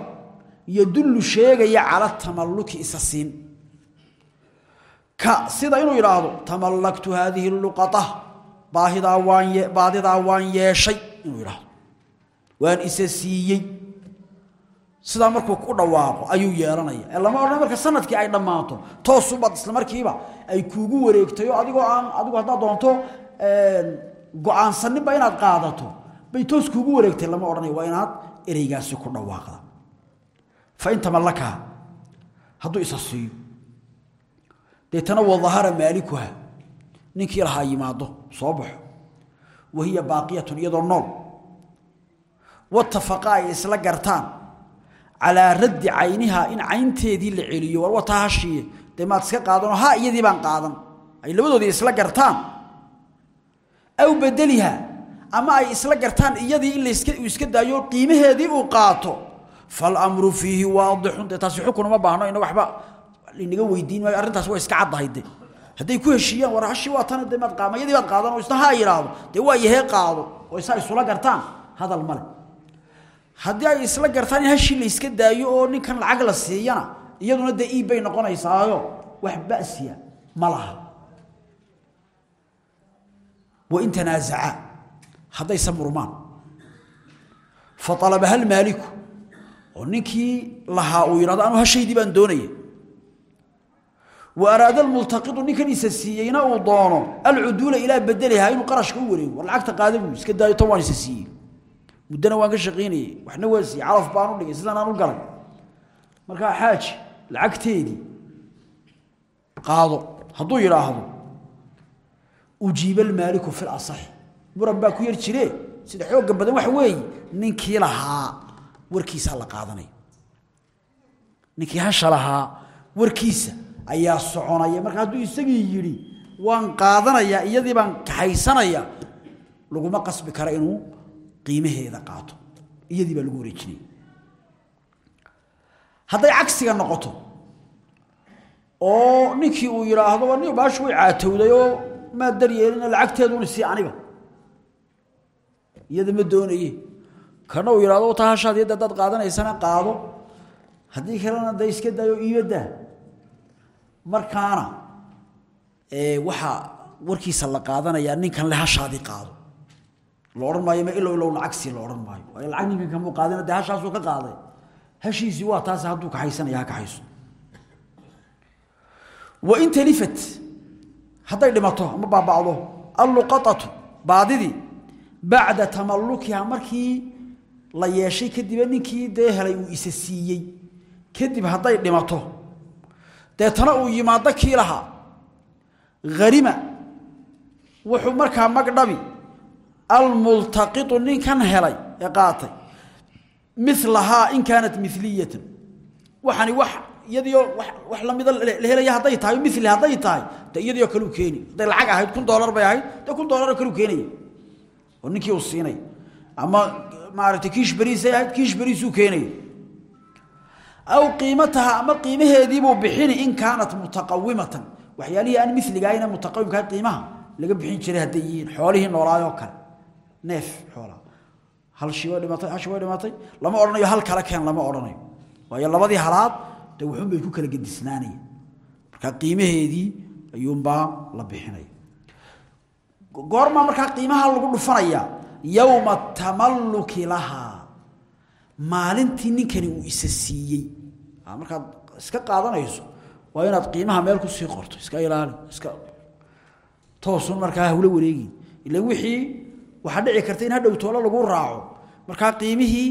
Speaker 1: yadullu sheegaya cala tamalluki isa siin. Ka sida inuu yidhaahdo tamallaktu haadihi luqata baahidaa waan baadidaa waan yeeshay inuu yidhaahdo. Waan markuu ku dhawaaqo ayuu yeelanaya. Ee lama odhan marka sannadkii ay dhammaato toosubaad isla markiiba ay kuugu wareegtayo adigoo aan adigu haddaad doonto go'aansaninba inaad qaadato bay toos kuugu wareegtay lama odhanaya waa inaad ereygaasi ku dhawaaqda. Fa in tamallakaha hadduu isa siiyo. Deetana wadahara maalikuha ninkii lahaa yimaado soo baxo. Wahiya baaqiyatun iyadoo nool. Watafaqa ay isla gartaan. Calaa raddi caynihaa in caynteedii la celiyo war hashiiye dee maad iska qaadanoo ha iyadii baan qaadan. Ay labadoodii isla gartaan. Aw bedeliha ama ay isla gartaan iyadii in laska uu iska daayo qiimaheedii uu qaato. Falamru fiihi waadixun. Taasi xukun baahno ina waxba inaga weydiin maayo. Arrintaas waa iska caddahay de ku heshiiyaan war waa tana de maad qaama. Iyadii baad qaadan oo isna ha yidhaahdo dee waa yahee qaado oo isaa isula gartaan. Hadal male haddii ay isla gartaan in la iska daayo oo ninkan lacag la siiyana iyaduna dee iib bay noqonaysaayo. Wax ba'siya ma laha. Wain tanaazacaa haddaysa murmaan fa alabaha almaaliku oo ninkii lahaa uu yidhahdo anuu hashaydii baan doonaya wa araada almultaqidu ninkan siiyeyna uu doono alcuduula ilaa bedelihaa inuu qarashka u wareego. War lacagta qaada buu iska daayo tan waan isa siiyey. Muddana waan ka shaqaynayey waxna waa siiyey calaf baan u dhigay sidan aan u galay. Markaa xaaji lacagteedii qaado hadduu yidhaahdo ujiiba almaaliku fi lasaxi muran baa ku yar jire sida xoogga badan waxa weeye ninkii lahaa warkiisaa la qaadanaya ninkii hasha lahaa warkiisa ayaa soconaya. Marka hadduu isagii yidhi waan qaadanayaa iyadii baan kaxaysanaya laguma qasbi karo inuu qiimaheeda qaato. Iyadii baa lagu wareejinaya hadday cagsiga noqoto oo ninkii uu yidhaahdo baashu way caatowday oo maa daryeelina lacagteeduna sii aniga iyada ma doonaye kana uu yidhahdo taa hashaad yadda haddaad qaadanaysana qaado. Haddii kalena da iska dayo iibadaa markaana waxaa warkiisa la qaadanayaa ninkan le hashaadii qaado. La maayo ma ilow ilow lacagsi la odhan maayo. Waayo lacag ninkan kamuu qaadina dee hashaasuu ka qaaday. Hashiisii waa taas hadduu kaxaysanaya ha kaxayso wain talifat hadday dhimato ama baaba'do alluqaatu baadidii bacda tamallukiha markii la yeeshay kadiba ninkii dee helay uu isa kadib hadday dhimato deetana uu yimaado kii lahaa. Wuxuu markaa magdhabi almultaqitu ninkan helay ee qaatay. Milahaa in kaanat miliyatan waxani wax iyadiio wax lamida la helaya hadday tahay mili hadday tahay de iyadioo kaleu keeni hadday lacag ahayd kun doolar bay ahayd dee kun doolaroo kaleu keenaya oo ninkii uu siinay. Ama maaragtay kiish beriisay ahayd kiish beriisuu keenaya aw qiimataha ama qiimaheediibuu bixini in kaanat mutaqawimatan waxyaalihii aan miligahayna mutaqawimkaha qiimaha laga bixin jiray hadday yihiin xoolihii noolaayoo kale. Neef xoolaa hal shi dhimatay hashi way dhimatay? Lama odhanayo hal kale keen lama odhanayo. Waayo labadii halaad dee wuxuun bay ku kala gedisnaanayeen. Marka qiimaheedii ayuunbaa la bixinaya goormaa markaa qiimaha lagu dhufanaya yowma tamalluki lahaa maalintii ninkani uu isa siiyey. Markaad iska qaadanayso waa inaad qiimaha meel ku sii qorto iska ilaali iska toosun markaa hawlo wareegi ila wixii waxaa dhici karta in hadhow lagu raaco markaa qiimihii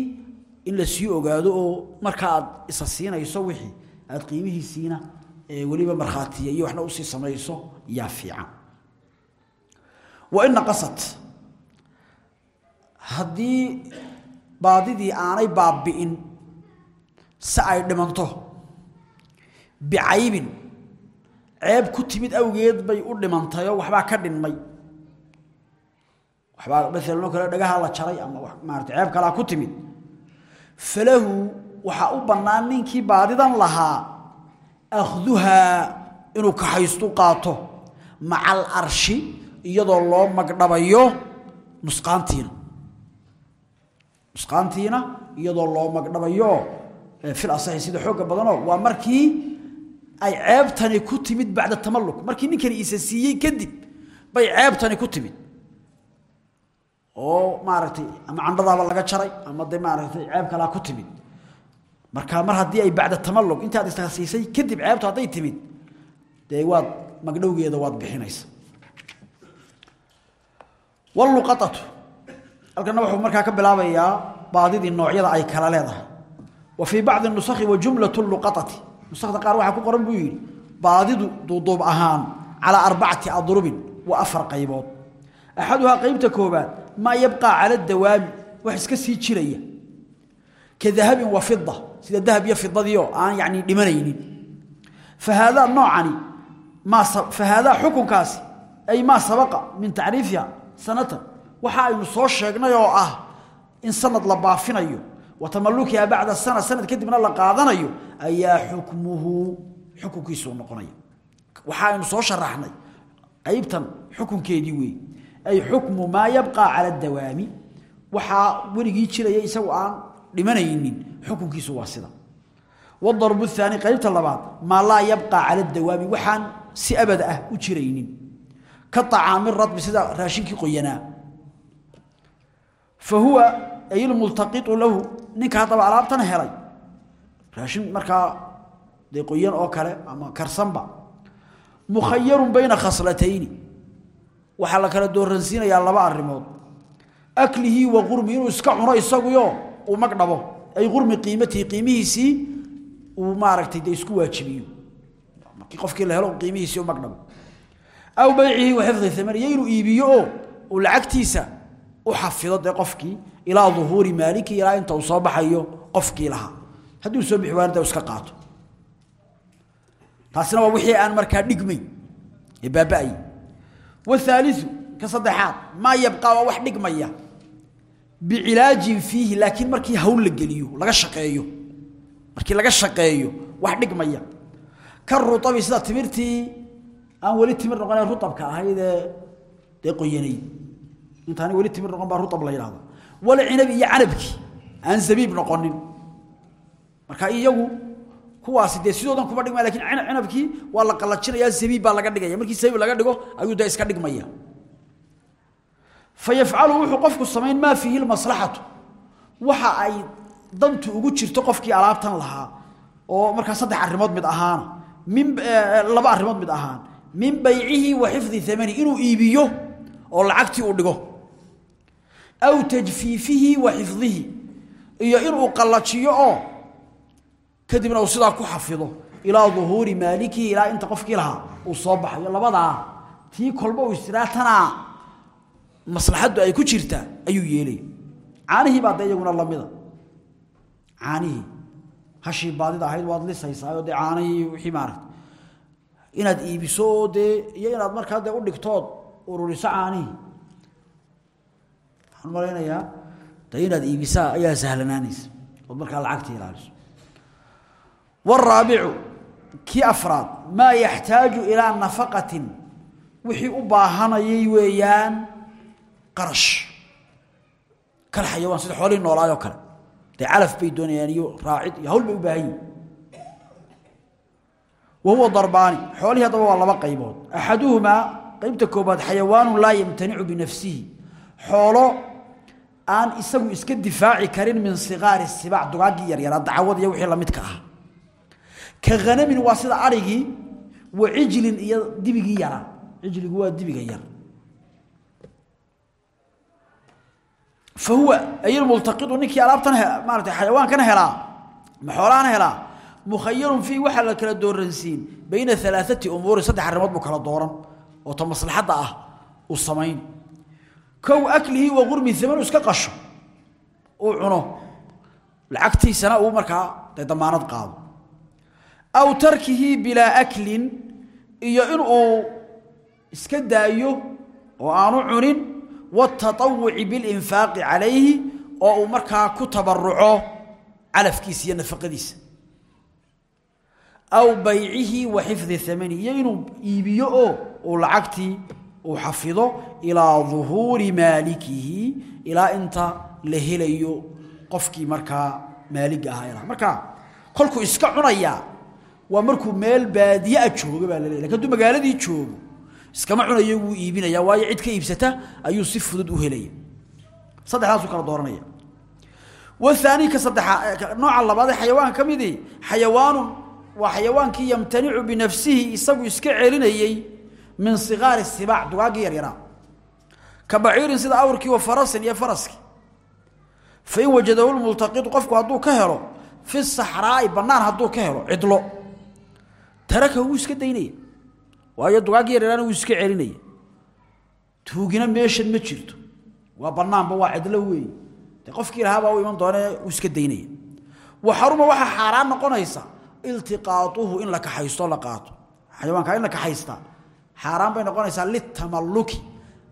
Speaker 1: in la sii ogaado oo marka aad isa siinayso wixii aad qiimihiisiina weliba markhaatiya iyo waxna u sii samayso yaa fiican wain naqasat haddii baadidii aanay baabi'in si ay dhimanto bicaybin ceeb ku timid awgeed bay u dhimantayoo waxbaa ka dhinmay. Waxbaa maalan oo kale dhagaha la jaray ama maarata ceeb kalaa ku timid. Falahu waxaa u bannaan ninkii baadidan lahaa akhduhaa inuu kaxaystu qaato maca alarshi iyadoo loo magdhabayo nusqaantiina. Nusqaantiina iyadoo loo magdhabayo fil asaxi sida xoogga badanoo waa markii ay ceebtani ku timid bacda tamalluk. Markii ninkani isa siiyey kadib bay ceebtani ku timid. Oo maaragtay ama candhadaaba laga jaray ama de maaragtay ceeb kalaa ku timid. Marka mar haddii ay bacda tamalluk intaad isaga siisay kadib ceebtu hadday timid dee waad magdhowgeeda waad bixinaysa walluqatatu halkana wuxuu markaa ka bilaabayaa baadidii noocyada ay kala leedahay. wa fii bacdi nusakhi wa jumlatu luqatati nusakda qaar waxaa ku qoran buu yidhi baadidu duuduub ahaan calaa arbacati adrubin waa afar qaybood axaduhaa qaybta koobaad maa yabqaa cala dawaami wax iska sii jiraya ka dahabin wa fida sida dahab iyo fidadiio aan yani dhimanaynin fa haadaa noocani maa fa haadaa xukunkaasi ay maa sabaqa min tacriifiha sanatan. Waxa aynu soo sheegnay oo ah in sanad la baafinayo. Wa tamalukiha bacda sana sanad kadibna la qaadanayo ayaa xukmuhu xukunkiisuu noqonaya waxa aynu soo sharaxnay qaybtan xukunkeedii weey ay xukmu maa yabqaa cala dawaami. Waxaa weligii jiraya isagu aan dhimanaynin xukunkiisu waa sida. Wadarbu thaani qaybta labaad maa laa yabqaa cala dawaami waxaan si abad ah u jiraynin ka acaami radbi sida raashinkii qoyanaa. Fa huwa ay lmultaqiu lahu ninka haddaba alaabtan helay. Raashin markaa dee qoyan oo kale ama karsanba. Mukhayarun bayna khaslatayni waxaa la kala dooransiinayaa laba arrimood. Aklihii wa qurmi inuu iska cuno isaguyo uu mag dhabo. Ay qurmi qiimatihi qiimihiisii uu maaragtay isku waajibiyo. Markii qofkii la helo qiimihiisii u mag dhabo aw baycihi waxifdi amar iyo inuu iibiyo oo lacagtiisa u xafido dee qofkii ilaa uhuuri maaliki ilaa inta uu soo baxayo qofkii lahaa. Hadduu soo bixi waalida iska qaato. Taasina waa wixii aan markaa dhigmayn. Ee baaba'aya wahaaliu ka saddexaad maa yabqaa waa wax dhigmaya. Bicilaajin fiihi laakiin markii hawl la geliyo laga shaqeeyo. Markii laga shaqeeyo wax dhigmaya. Ka ruabi sida timirtii aan wali timir noqon rutabka ahayd ee qoyanay intaan wali timir noqon baa rutab la yiraahdo. Wala inabi iyo canabki aan zabiib noqonin. Marka iyagu kuwaasi dee sidoodan kuma dhigmaya laakiin cinabkii waa la qalajinayaa zabiib baa laga dhigaya. Markii zabiib laga dhigo ayuu dee iska dhigmaya. Fa yafcalu wuxuu qofku samayn maa fiihi lmaslaxatu? Waxa ay dantu ugu jirto qofkii alaabtan lahaa oo markaa saddex arrimood mid ahaana min laba arrimood mid ahaan min baycihi wa xifdi thamani inuu iibiyo oo lacagtii uu dhigo. Aw tajfiifihi wa xifdihi iyo inuu qallajiyo oo kadibna uu sidaa ku xafido. Ilaa duhuuri maaliki ilaa inta qofkii lahaa uu soo baxayo. Labadaa tii kolba uu istiraa tanaa ay ku jirtaa ayuu yeelaya caanihii baa dee lamida caanihii hashii baadida ahayd waad lisaysaayoo dee caanihii wixii maaragta inaad iibiso dee iyo inaad markaa de udhigtood ururiso caanihi waxaan malaynayaa de inaad iibisa ayaa sahlanaanaysa ood markaa lacagta ilaaliso. Waraabicu kii afraad maa yaxtaaju ilaa nafaqatin wixii u baahanayay weeyaan qarash. Kal xayawaan sida xoolihii noolaayo kale. De calaf bay doonayaan iyo raacid iyo hawl bay u baahan yihiin wahuwa darbaani xoolihii haddaba waa laba qaybood axaduhumaa qaybta koobaad xayawaanu laa yamtanicu binafsihi xoolo aan isagu iska difaaci karin min sigaari sibac dugaagii yaryaraa dacawad iyo wixii lamidka ah ka khanamin waa sida arigii wa cijlin iyo dibigii yaraa cijligu waa dibiga yar fahuwa ay multaqidu ninkii alaabtan maarata xayawaankan helaa ma xoolahan helaa mukhayarun fii waxaa la kala dooransiin bayna alaaati umuurin saddex arrimood buu kala dooran oo ta maslaxadda ah uu samayn. Kow aklihii wa urmi amanu iska qasho. Uu cuno. Lacagtiisana uu markaa damaanad qaado. Aw tarkihi bilaa aklin iyo inuu iska daayo oo aanu cunin wataawuci bilinfaaqi calayhi oo markaa ku tabaruco calafkiisa iyo aw baycihi wa xifdi amani iyo inuu oo uu lacagtii xafido ilaa duhuuri maalikihi ilaa inta la helayo qofkii markaa maaliga ahaa markaa kolkuu iska cunayaa waa markuu meel baadiye a joogo baa laleeyahy laakiin haduu magaaladii joogo iskama cunayo wuu iibinaya. Waayo cid ka iibsata ayuu si fudud u helaya. Saddexdaasuu kala dooranaya. Wahaani ka saddexa nooca labaad ee xayawaanka ka midii xayawaanun waa xayawaankii yamtanicu binafsihi isagu iska celinayey min sigaari sibaac dugaaggii yaryaraa ka baciirin sida awrkii wa farasin iyo faraskii fain wajadahu lmultaqitu qofku hadduu ka helo fi saxraa'i bannaan hadduu ka helo cidlo. Taraka wuu iska daynaya waayo dugaaggii yaryaraana wuu iska celinaya tuugina meeshan ma jirto. Waa bannaanba waa cidlo weeye de qofkii lahaabaa u iman doone uu iska daynaya wa xaruma waxaa xaaraan noqonaysa iltiqaatuhu in la kaxaysto la qaato. Xayawaanka in la kaxaystaa xaaraan bay noqonaysaa litamalluki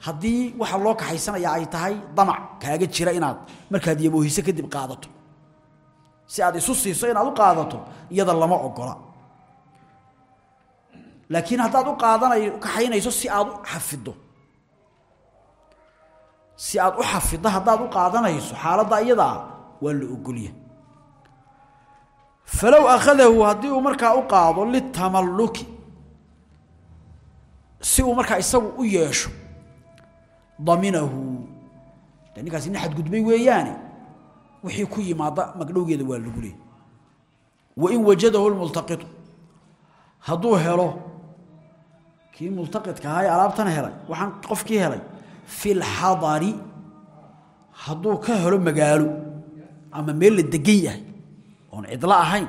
Speaker 1: haddii waxa loo kaxaysanaya ay tahay damac kaaga jira inaad markaad yaboohiso kadib qaadato. Si aad isu siiso inaad u qaadato iyada lama ogola laakiin haddaad u qaadanay kaxaynayso si aad u xafido si aad u xafido haddaad u qaadanayso xaaladda iyadaa waa la ogolya falow akhadahu haddii uu markaa u qaado litamalluki si uu markaa isagu u yeesho daminahu. De ninkaasi nin xadgudbay weeyaane wixii ku yimaada magdhowgeeda waa lagu leeyay wain wajadahu lmultaqitu hadduu helo kii multaqidka ahaa ee alaabtan helay waxaan qofkii helay fi lxadari hadduu ka helo magaalo ama meel la degan yahay oon cidlo ahayn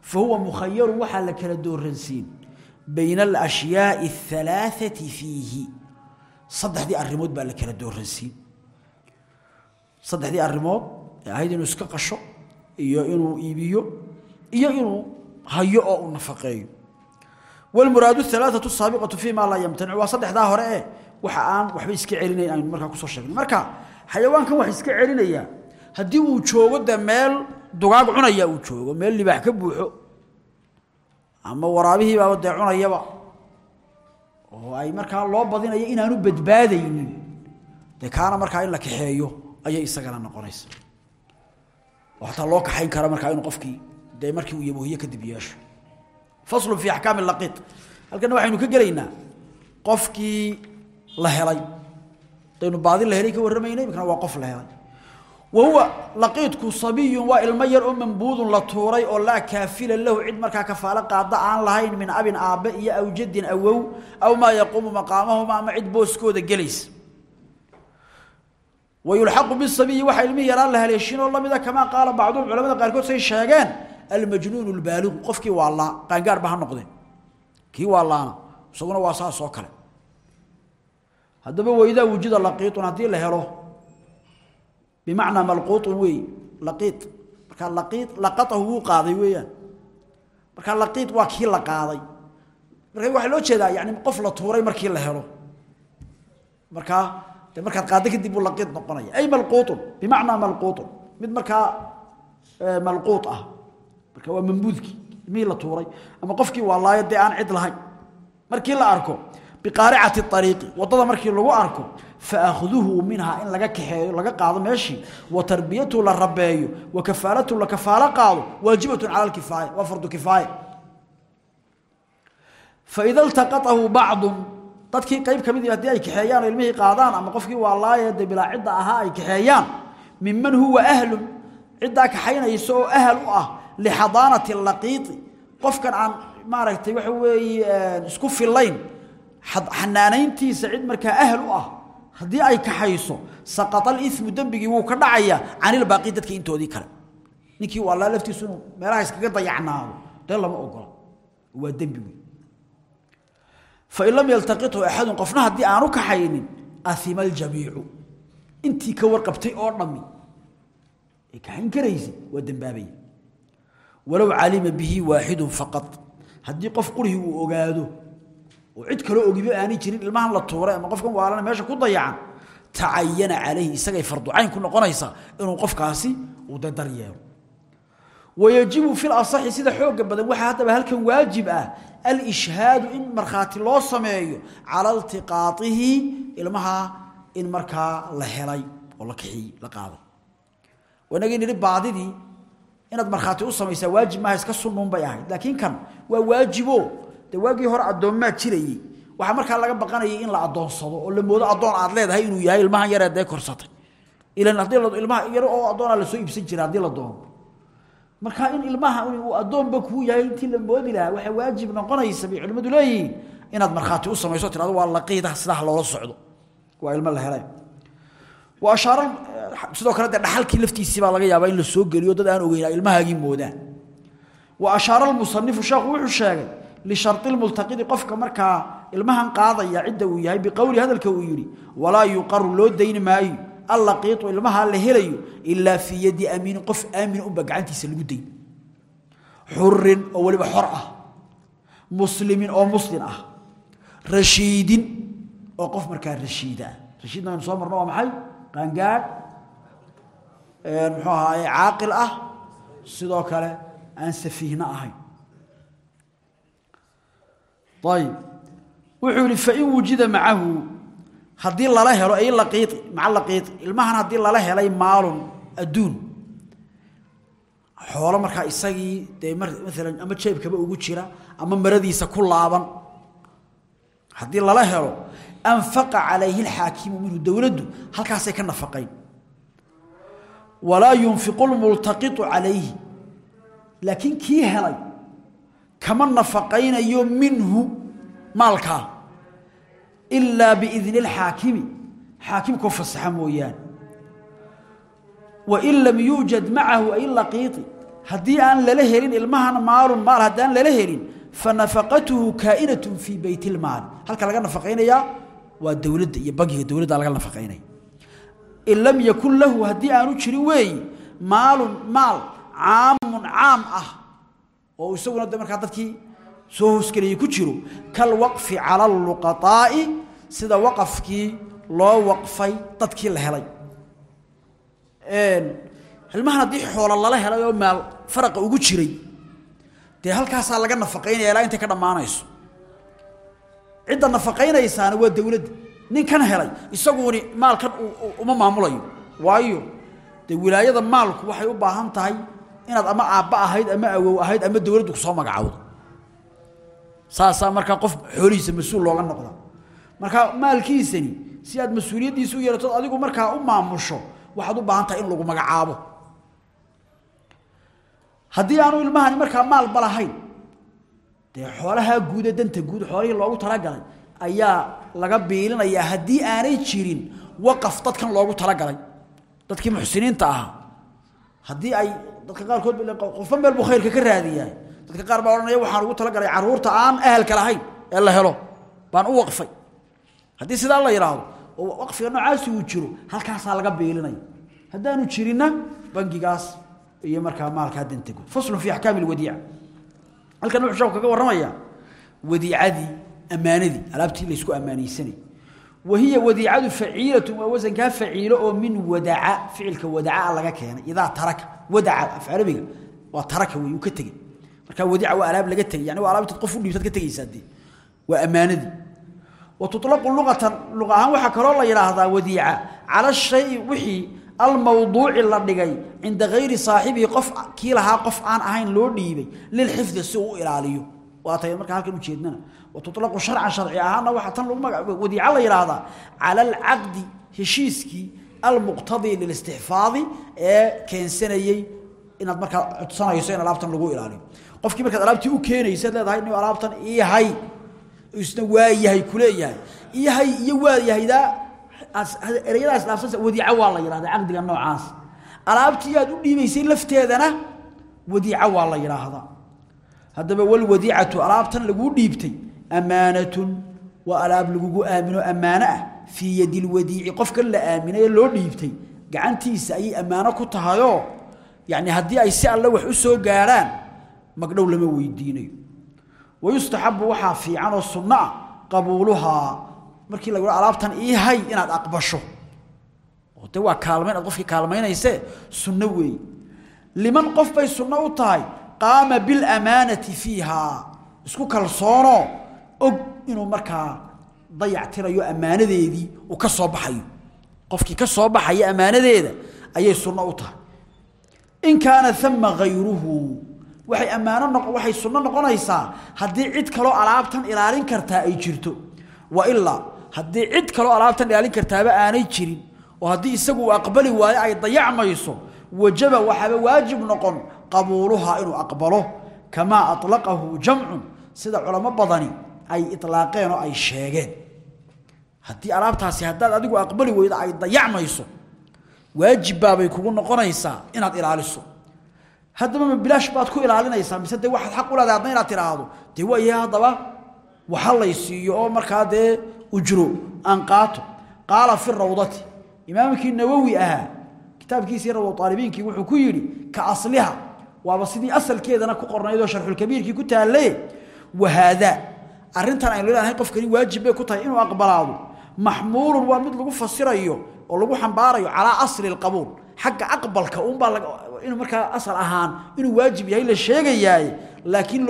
Speaker 1: fa huwa mukhayarun waxaa la kala dooransiin bayna alashyaai ahalaaati fiihi. Saddexdii arimood baa la kala dooransiin. Saddexdii arimood ee ahayd iska qasho iyo inuu iibiyo iyo inuu hayo oo uu nafaqeeyo. Wlmuraadu alaaatu saabiqatu fii maa laa yamtanicu waa saddexdaa hore eh aan waxba iska celinayn aynu markaa ku soo sheegnay. Marka xayawaankan wax iska celinayaa haddii uu joogo de meel dugaag cunaya uu joogo meel libaax ka buuxo ama waraabihiibaaba dee cunayaba oo ay markaa loo badinayo inaanu badbaadaynin dee kaana markaa in la kaxeeyo ayay isagana noqonaysa. Oo hataa loo kaxayn kara markaa inuu qofkii dee markii uu yaboohiye kadib yeesho. Faslu fi axkaami laqiid halkana waxaynu ka gelaynaa qofkii la helay daynu baadi la helay ka warramayna imikana waa qof la helay wa huwa laqiidku sabiyun waa ilmo yar oo mambuudun la tuuray oo laa kaafila lahu cid markaa kafaalo qaada aan lahayn min abin aabbe iyo aw jaddin awow aw maa yaquumu maqaamahuma ama cid booskooda gelaysa wayulxaqu bisabiyi waxaa ilmihii yaraan la haleeshinoo lamida kamaa qaala bacduhum culamada qaarkood say sheegeen almajnuun lbaaligu qofkii waalaa qaangaarba ha noqdeen kii waalaana isaguna waa saas oo kale haddaba waidaa wujida laqiiun haddii la helo bimacnaa malquuun wey laqiid markaa laqiid laqatahu wuu qaaday weeyaan. Markaa laqiid waa kii la qaaday. Marka waxaa loo jeedaa yani qof la tuuray markii la helo. Markaa de markaad qaaddo kadib buu laqiid noqonaya. Ay malquuun bimacnaa malquuun mid markaa malquud ah. Marka waa mambuudkii ilmihii la tuuray. Ama qofkii waa laayo dee aan cid lahayn. Markii la arko biqaaricati ariiqi waddada markii lagu arko faakduhu minhaa in laga kaxeeyo laga qaado meeshii wa tarbiyatuhu la rabeeyo wa kafaalatuhu la kafaalo qaado waajibatun cala kifaaya waa fardu kifaaya faida iltaqatahu bacdun dadkii qayb ka mid haddii ay kaxeeyaan oo ilmihii qaadaan ama qofkii waa laaye dee bilaa cidda ahaa ay kaxeeyaan miman huwa ahlun ciddaa kaxaynaysa oo ahal u ah lixadaanati laqiiti qofkan aan maaragtay waxa weeye isku filayn xanaanayntiisa cid markaa ahal u ah haddii ay kaxayso saqata alimu dembigii wuu ka dhacayaa canilbaaqi dadka intoodii kale. Ninkii waa laa laftiisu inuu meelaha iskaga dayacnaado dee lama ogola. Waa dembi wey fain lam yaltaqithu axadun qofna haddii aanu kaxaynin ahima aljamiicu intii ka warqabtay oo dhammi. Ay kaxayn karaysay waa dembaabaya walow calima bihi waaxidu faqad haddii qof qurhii uu ogaado oo cid kaloo ogiba aanay jirin ilmahan la tuuray ama qofkan waalana meesha ku dayacan tacayana calayhi isagay farducayn ku noqonaysaa inuu qofkaasi uu de dar yeelo. Wayajibu fi lasaxi sida xooga badan waxaa haddaba halkan waajib ah alishhaadu in markhaati loo sameeyo cala iltiqaaihi ilmaha in markaa la helay oo la kixiyey la qaaday. Wanagii markhaati u samaysaa waajib maaha iska sunnuun bay laakiin kan waa waajibo waagii hore addoommaa jirayey? Waxaa markaa laga baqanayay in la addoonsado oo la moodo addoon aad leedahay inuu yahay ilmahan yaree dee korsatay. Ilan haddii ilmaha yar oo addoonaa la soo iibsan jira haddii la doono. Marka in ilmaha uu addoonba kuu yahay intii la moodi lahaa waxay waajib noqonaysa bay culimmadu leeyihiin inaad markhaati u samayso tirado waa laqiida sidaa loola socdo. Waa ilmo la helay. Wa ashaara sidoo kale dee dhaxalkii laftiisii baa laga yaabaa in la soo geliyo dad aan ogeyn ilmahaagii moodaan. Wa ashaara almusanifu sheekhu wuxuu lishardi lmultaqidi qofka markaa ilmahan qaadaya cidda uu yahay biqowli hadalka uu yidhi walaa yuqaru loo dayni maayo allaqiitu ilmaha la helayo ilaa fii yadi amiinin qof aamina unba gacantiisa lagu dayn xurin oo weliba xor ah muslimin oo muslim ah rashiidin oo qof markaa rashiida ah rashiidna aynu soo marno waa maxay qaangaadh muxuu ahaaye caaqil ah sidoo kale aan safiihna ahayn ayib wuxuu yihi fain wujida macahu haddii lala helo ay laqiiti maca laqiiti ilmahan haddii lala helay maalun adduun. Xoolo markaa isagii dee maalan ama jeebkaba ugu jira ama maradiisa ku laaban. Haddii lala helo anfaqa calayhi alxaakimu minhu dowladdu halkaasay ka nafaqayn. Walaa yunfiqu lmultaqitu calayhi. Laakiin kii helay kama nafaqaynayo minhu maalkaa ilaa biidni alxaakimi. Xaakimkoo fasaxa mooyaane. Wain lam yuujad macahu ay laqiiti. Haddii aan lala helin ilmahan maalun maal haddaan lala helin fanafaqatuhu kaa'inatun fii beyt ilmaali halka laga nafaqaynayaa waa dowladda iyo bangiga dowladda laga nafaqaynaya in lam lahu haddii aanu jirin weeyi maalun maal caamun caam ah oo isaguna de markaa dadkii soo hoosgelayay ku jiro kalwaqfi cala alluqataa'i sida waqafkii loo waqfay dadkii la helay. Ilmahan haddii xoolo lala helay oo maal faraqa ugu jiray dee halkaasaa laga nafaqaynaya ilaa intay ka dhammaanayso. Cidda nafaqaynaysaana waa dowladda ninkan helay isaguni maalkan uma maamulayo. Waayo dee wilaayada maalku waxay u baahan tahay inaad ama aabba ahayd ama awow ahayd ama dowladdu ku soo magacowdo saasaa markaa qof xoolihiisa mas'uul looga noqda markaa maalkiisani si aad mas'uuliyaddiisa u yeelatood adigu markaa u maamusho waxaad u baahan tahay in lagu magacaabo. Haddii aanu ilmahani markaa maalba lahayn dee xoolahaa guude danta guud xoolihii loogu talagalay ayaa laga biilinayaa haddii aanay jirin waqaf dadkan loogu talagalay. Dadkii muxsiniinta ahaa haddii ay dadka qaarkood qofba meel buu khayrka ka raadiyaa. Dadka qaar baa odhanaya waxaan ugu talagalay carruurta aan ahalka lahayn ee la helo baan u waqfay. Haddii sidaa la yidhaahdo oo waqfiga noocaasi uu jiro halkaasaa laga biilinaya haddaanu jirinna bangigaas iyo markaa maalkaa danta faslun fi axkaami lwadiica halkan wuxuu sheeku kaga warramayaa wadiicadii ammaanadii alaabtii laysku ammaanaysanay wahiya wadiicadu faciilatu waa wasankaa faciilo oo min wadaca ficilka wadaca laga keenay idaa taraka wadaca af carabiga waa taraka wey uu ka tegey markaa wadiica waa alaab laga tegey yani waa alaab intaad qof u dhiibtaad ka tegaysaa dee waa ammaanadii wa tuطlaqu luqatan luqa ahaan waxaa kaloo la yidhaahdaa wadiica cala shayi wixii almawduuci la dhigay cinda hayri saaxibihi qof kii lahaa waatay markaa halkan ujeednana watuطlaqu sharcan sharci ahaana waxaa tan lagu maga wadiica la yidhaahdaa cala alcaqdi heshiiskii almuqtadii lilistixfaadi ee keensanayey inaad markaa codsanayso in alaabtan lagu ilaaliyo. Qofkii markaad alaabtii u keenaysaad leedahay inu alaabtan iyahay isna waa yahay kuleeyahay iyahay iyo waa yahaydaa ereyadaas dhaafsansa wadiico waa la yidhahdaa caqdiga noocaas. Alaabtii aad u dhiibaysay lafteedana wadiico waa la haddaba walwadiicatu alaabtan laguu dhiibtay ammaanatun waa alaab lagugu aamino ammaano ah fii yadi lwadiici qofkan la aaminay ee loo dhiibtay gacantiisa ayay ammaano ku tahayoo yacni haddii ay si alle wax u soo gaadhaan magdhow lama weydiinayo. Wayustaxabu waxaa fiican oo sunno ah markii lagu alaabtan ii hay inaad aqbasho. De waa kaalmayn aad qofkii kaalmaynaysee sunno weeye liman qof bay sunno u tahay qaama bilamaanati fiihaa isku kalsoonoo og inuu markaa dayactirayo ammaanadeedii uu ka soo baxayo. Qofkii ka soo baxaya ammaanadeeda ayay sunno u tahay. In kaana ama hayruhu waxay ammaano noq waxay sunno noqonaysaa haddii cid kaloo alaabtan ilaalin kartaa ay jirto. Wa ilaa haddii cid kaloo alaabtan ilaalin kartaaba aanay jirin oo haddii isagu uu aqbali waayo ay dayacmayso wajaba waxaaba waajib noqon qabuuluhaa inuu aqbalo kamaa aطlaqahu jamcun sida culamo badani ay ilaaqeen oo ay sheegeen. Haddii alaabtaasi haddaad adigu aqbali weydo ay dayacmayso waajibbaabay kugu noqonaysaa inaad ilaaliso. Haddaba ma bilaash baad ku ilaalinaysaa mise dee waxaad xaq u leedahay inaad tidhaahdo dee waayaha haddaba waxa lay siiyo oo markaa dee ujro aan qaato. Qaala fi rawdati imaamkii nawowi ahaa kitaabkiisii rawd aalibiinkii wuxuu ku yidhi ka asliha waaba sidii asalkeedana ku qornaydoo sharxulkabiirkii ku taalle wahaadaa arrintan aynu leedahay qofkani waajib bay ku tahay inuu aqbalaado. Maxmuulun waa mid lagu fasirayo oo lagu xambaarayo calaa asli lqabuul xagga aqbalka uunbaa inuu markaa asal ahaan inuu waajib yahay la sheegayaaye laakiin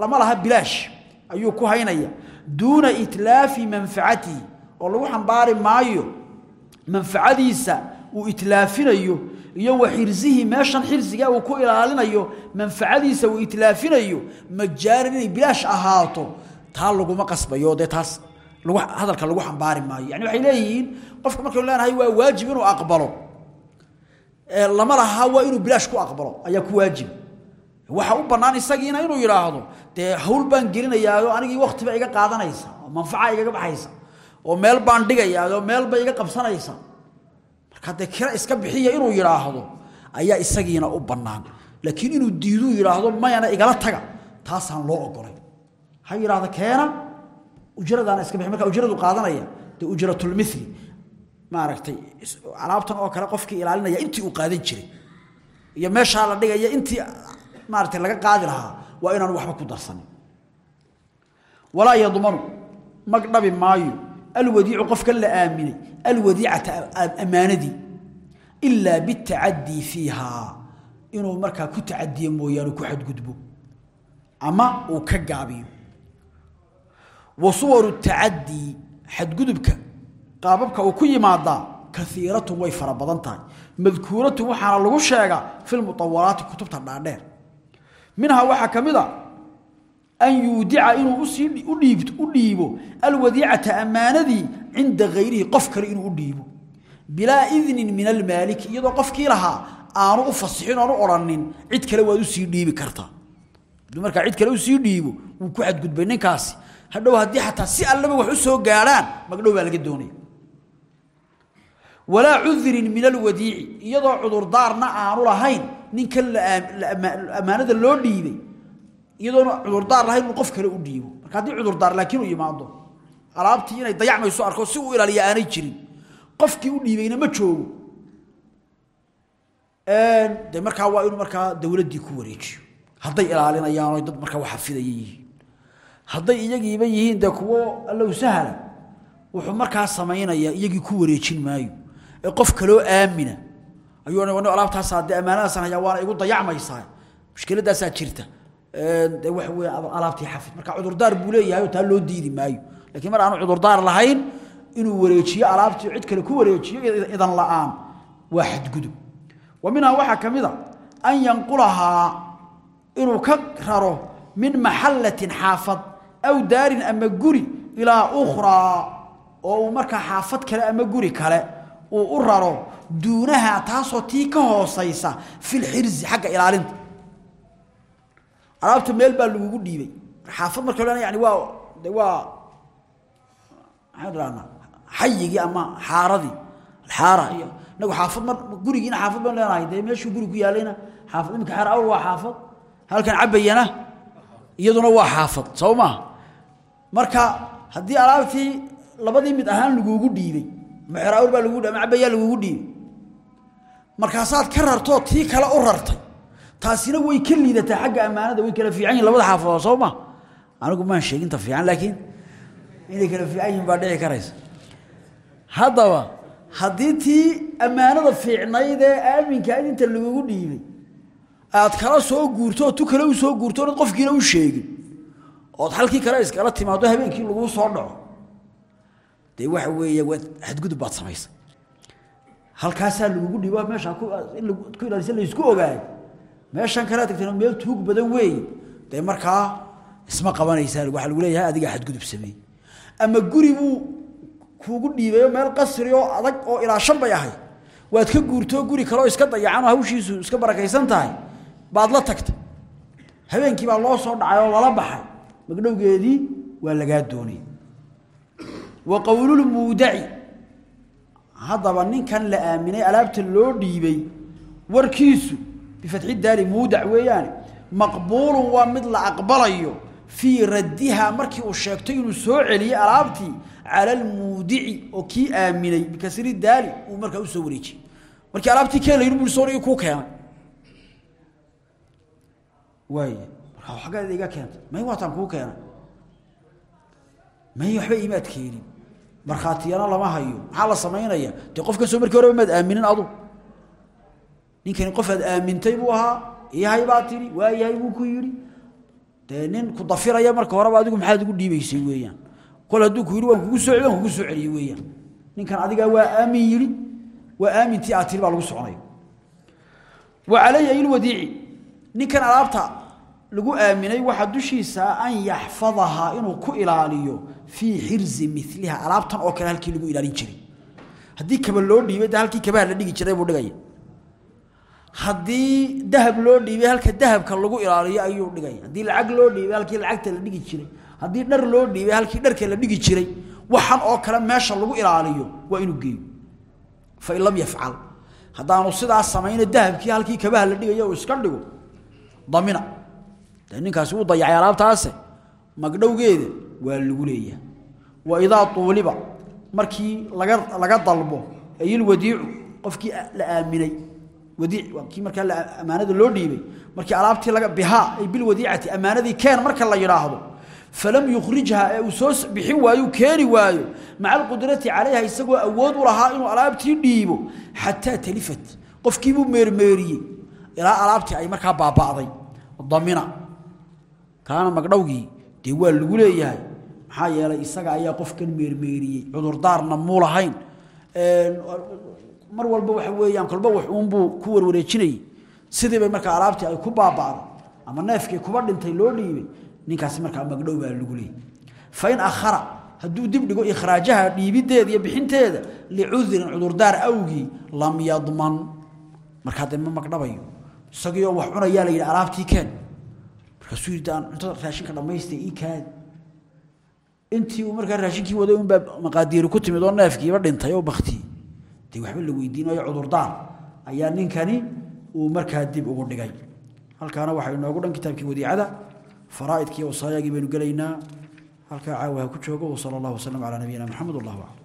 Speaker 1: lama laha bilaash. Ayuu ku haynaya. Duuna itlaafi manfacatihi oo lagu xambaari maayo manfacadiisa uu itlaafinayo iyo wa xirsihi meeshan xirsiga uu ku ilaalinayo manfacadiisa uu itlaafinayo majaarin inay bilaash ahaato taa laguma qasbayo. Dee taas hadalka lagu xambaari maayo. Yani waxay leeyihiin qofka markaynu leenahay waa waajib inuu aqbalo. Lama laha waa inuu bilaash ku aqbalo ayaa ku waajib. Waxa u bannaan isagiina inuu yidhaahdo dee hawl baan gelinayaayo anigii waktiba iga qaadanaysa oo manfaca igaga baxaysa oo meel baan dhigayaao meelba iga qabsanaysa marka dee kira iska bixiya inuu yidhaahdo ayaa isagiina u bannaan. Laakiin inuu diiduu yidhaahdo mayana igala taga. Taasaan loo ogolay. Ha yidhaahdo keena ujradaana iska bixi. Marka ujradu qaadanaya dee ujratulmithli maaragtay alaabtan oo kale qofkii ilaalinaya intii uu qaadan jiray. Iyo meeshaa la dhigaya intii maaragtay laga qaadi lahaa waa inaanu waxba ku darsanin. Walaa yadmanu mag maayo alwadiicu qofka la aaminay alwadiicata ammaanadii ilaa bitacadii fiihaa inuu markaa ku tacadiyo mooyaane ku xadgudbo ama uu ka gaabiyo. Wa suwaru tacadii xadgudubka qaababka uu ku yimaadaa kaiiratun way fara badan tahay. Madkuuratun waxaana lagu sheegaa fi lmuawalaati kutubta dhaadheer. Minhaa an yuudica inuu u dhiibo alwadiicata ammaanadii cinda hayrihi qof kale inuu u dhiibo bilaa idnin min almaaliki iyadoo qofkii lahaa aanu u fasixin oonu odhanin cid kale waad u sii dhiibi kartaa markaa cid kale u sii dhiibo wuu ku xadgudbay ninkaasi hadhow haddii xataa si allaba wax u soo gaadhaan magdhow baa laga doonaya walaa cudurin min alwadiici iyadoo cudurdaarna aanu lahayn ninkan ammaanada loo dhiibay iyadoona cudurdaar lahayn inuu qof kale u dhiibo. Marka haddii cudurdaar laakiin uu yimaado alaabtii inay dayacmayso arko si uu ilaaliya aanay jirin qofkii u dhiibayna ma joogo. De markaa waa inuu markaa dowladdii ku wareejiyo. Hadday ilaalinayaan o dad markaa waxafidaya yihiin. Hadday iyagiiba yihiin dee kuwo allow sahla wuxuu markaa samaynayaa iyagii ku wareejin maayo. Ee qof kaloo aamina ayuu alaabtaasa dee ammaanadaasaan hayaa waana igu dayacmaysaa mushkiladaasaa jirta de waxa weya alaabtii xafid. Marka cudurdaar buu leeyahay taa loo diidi maayo. Lakiin mar aanu cudurdaar lahayn inuu wareejiyo alaabtii cid kale ku wareejiyo idan la'aan waa xadgudub. Wa minhaa waxaa ka an yanqulahaa inuu ka raro min maxallatin xaafad aw daarin ama guri ilaa ukhraa oo uu markaa kale ama guri kale uu u raro duunaha taasoo tii ka hoosaysa filxirsi xagga ilaalinta alaabta meel baa lagugu dhiibay. Xaafad marka le yani waa waa maxaan idhahnaa ama xaaradii alxaara iyo inagu xaafad mar gurigiina xaafad baan leenahay dee meeshuu guri yaalayna xaafad iminka xeer awr waa xaafad halkan cabayana iyaduna waa xaafad soo marka haddii alaabtii labadii mid ahaan lagugu dhiibay ama xeer awr baa lagu ama cabayaa lagugu ka rartoo tii kale u rartay taasina way ka liidataa xagga ammaanada way kala fiican yihiin labada xaafadood soo ma? Anigu maan sheeginta fiican laakiin inay kala fiican yihiin baa dhici karaysa. Haddaba haddii tii ammaanada fiicnayd ee aaminkaad inta lagugu dhiibay aad kala soo guurto oo tu kale u soo guurto oonad qofkiina u sheegin ood halkii kale iskala timaado habeenkii laguu soo dhaco dee waxa weeye waad xadgudub baad samaysay halkaasaa lagugu dhiibo meeshaa in ku ilaalisa laysku ogaayo meeshan kalea tagtana meel tuug badan weeye dee markaa isma qabanaysaa waxaa lagu leeyahay adigaa xadgudub sameey ama guri buu kuugu dhiibayo meel qasri oo adag oo ilaa bay ahay. Waad ka guurtoo guri kaleoo iska dayacan oo hawshiisu iska barakaysan tahay baad la tagtay. Habeenkii baa loo soo dhacay oo lala baxay. Magdhowgeedii waa lagaa doonay. Wa qowlulmuudaci haddaba ninkan la aaminay alaabta loo dhiibay warkiisu bifatxi daali muudac weeyaane maqbuulun waa mid la aqbalayo fii raddiha markii uu sheegtay inuu soo celiyey alaabtii cala almuudici oo kii aaminay bikasri daali uu markaa u soo wareejiyey markii alaabtii keen layidhi buu soonigi kuu keenay waay markaa xaggeeda iga keentay may waataan kuu keenay may waxba imaad keenin markhaatiyana lama hayo maxaa la samaynaya dee qofkan soo markii horeba ninkani qof aad aamintay buu ahaa iyahay baa tidhi waa yahay buu ku yidhi. Dee nin ku dafiraya marka horeba adigu maxaad ugu dhiibaysay weeyaan. Kol hadduu ku yidhi waan kugu soo waan kugu soo celiyey weeyaan. Ninkan adigaa waa aamin yidhi waa aamintii aad tiri baa lagu soconaya. Wa calayhi ayilwadiici ninkan alaabta lagu aaminay waxaa dushiisa an yaxfadahaa inuu ku ilaaliyo fii xirzi miliha alaabtan oo kale halkii lagu ilaalin jiray. Haddii kaba loo dhiibay de halkii kabaha la dhigi jiray buu dhigaya haddii dahab loo dhiibay halka dahabka lagu ilaaliyo ayuu dhigaya haddii lacag loo dhiibay halkii lacagta la dhigi jiray. Haddii dhar loo dhiibay halkii dharka la dhigi jiray waxan oo kale meesha lagu ilaaliyo waa inuu geeyo. Fain lam yafcal. Haddaanu sidaas samayno dahabkii halkii kabaha la dhigaya uu iska dhigo damina. Ninkaasi wuu dayacay alaabtaase magdhowgeeda waa lagu leeyahay. Wa idaa tuuliba markii laga laga dalbo ayilwadiicu qofkii la aaminay wadiic waa kii markaa amaanada loo dhiibay. Markii alaabtii laga bihaa ay bilwadiicati amaanadii keen marka la yidhaahdo falam yukhrijha ee uu soo bixin waayo keeni waayo maca alqudrati calayha isagoo awood u lahaa inuu alaabtii dhiibo xataa talifat. Qofkiibuu meermeeriyey ilaa alaabtii ay markaa baaba'day. Damina. Kaana magdhowgii dee lagu leeyahay. Maxaa yeelay isaga ayaa qofkan meermeeriyey. Cudurdaarna muu lahayn mar walba waxa weeyaan kolba wax uunbuu ku warwareejinayey sidii bay markaa alaabtii ay ku baaba'day ama neefkii kuba dhintay loo dhiibay ninkaasi markaa magdhow baa lagu leeyay. Fain akhara hadduu dib dhigo ikhraajaha dhiibideeda iyo bixinteeda licudurin cudurdaar awgii lam yadman. Markaa dee ma magdhabayo isagiioo wax cunayaa la yidhi alaabtii keen. Markaasuu yidhi raashinka dhammaystay ii kaadi intii uu markaa raashinkii waday unbaa maqaadiiri ku timid oo neefkiiba dhintay oo baktiyey dee waxba la weydiinayo cudurdaar ayaa ninkani uu markaa dib ugu dhigay. Halkaana waxaa inoogu dhan kitaabkii wadiicada faraaidkii wasaayagii baynu gelaynaa. Halkaa caawa ha ku joogo wsala allah waslm calaa nabiyina maxamed wallah aclam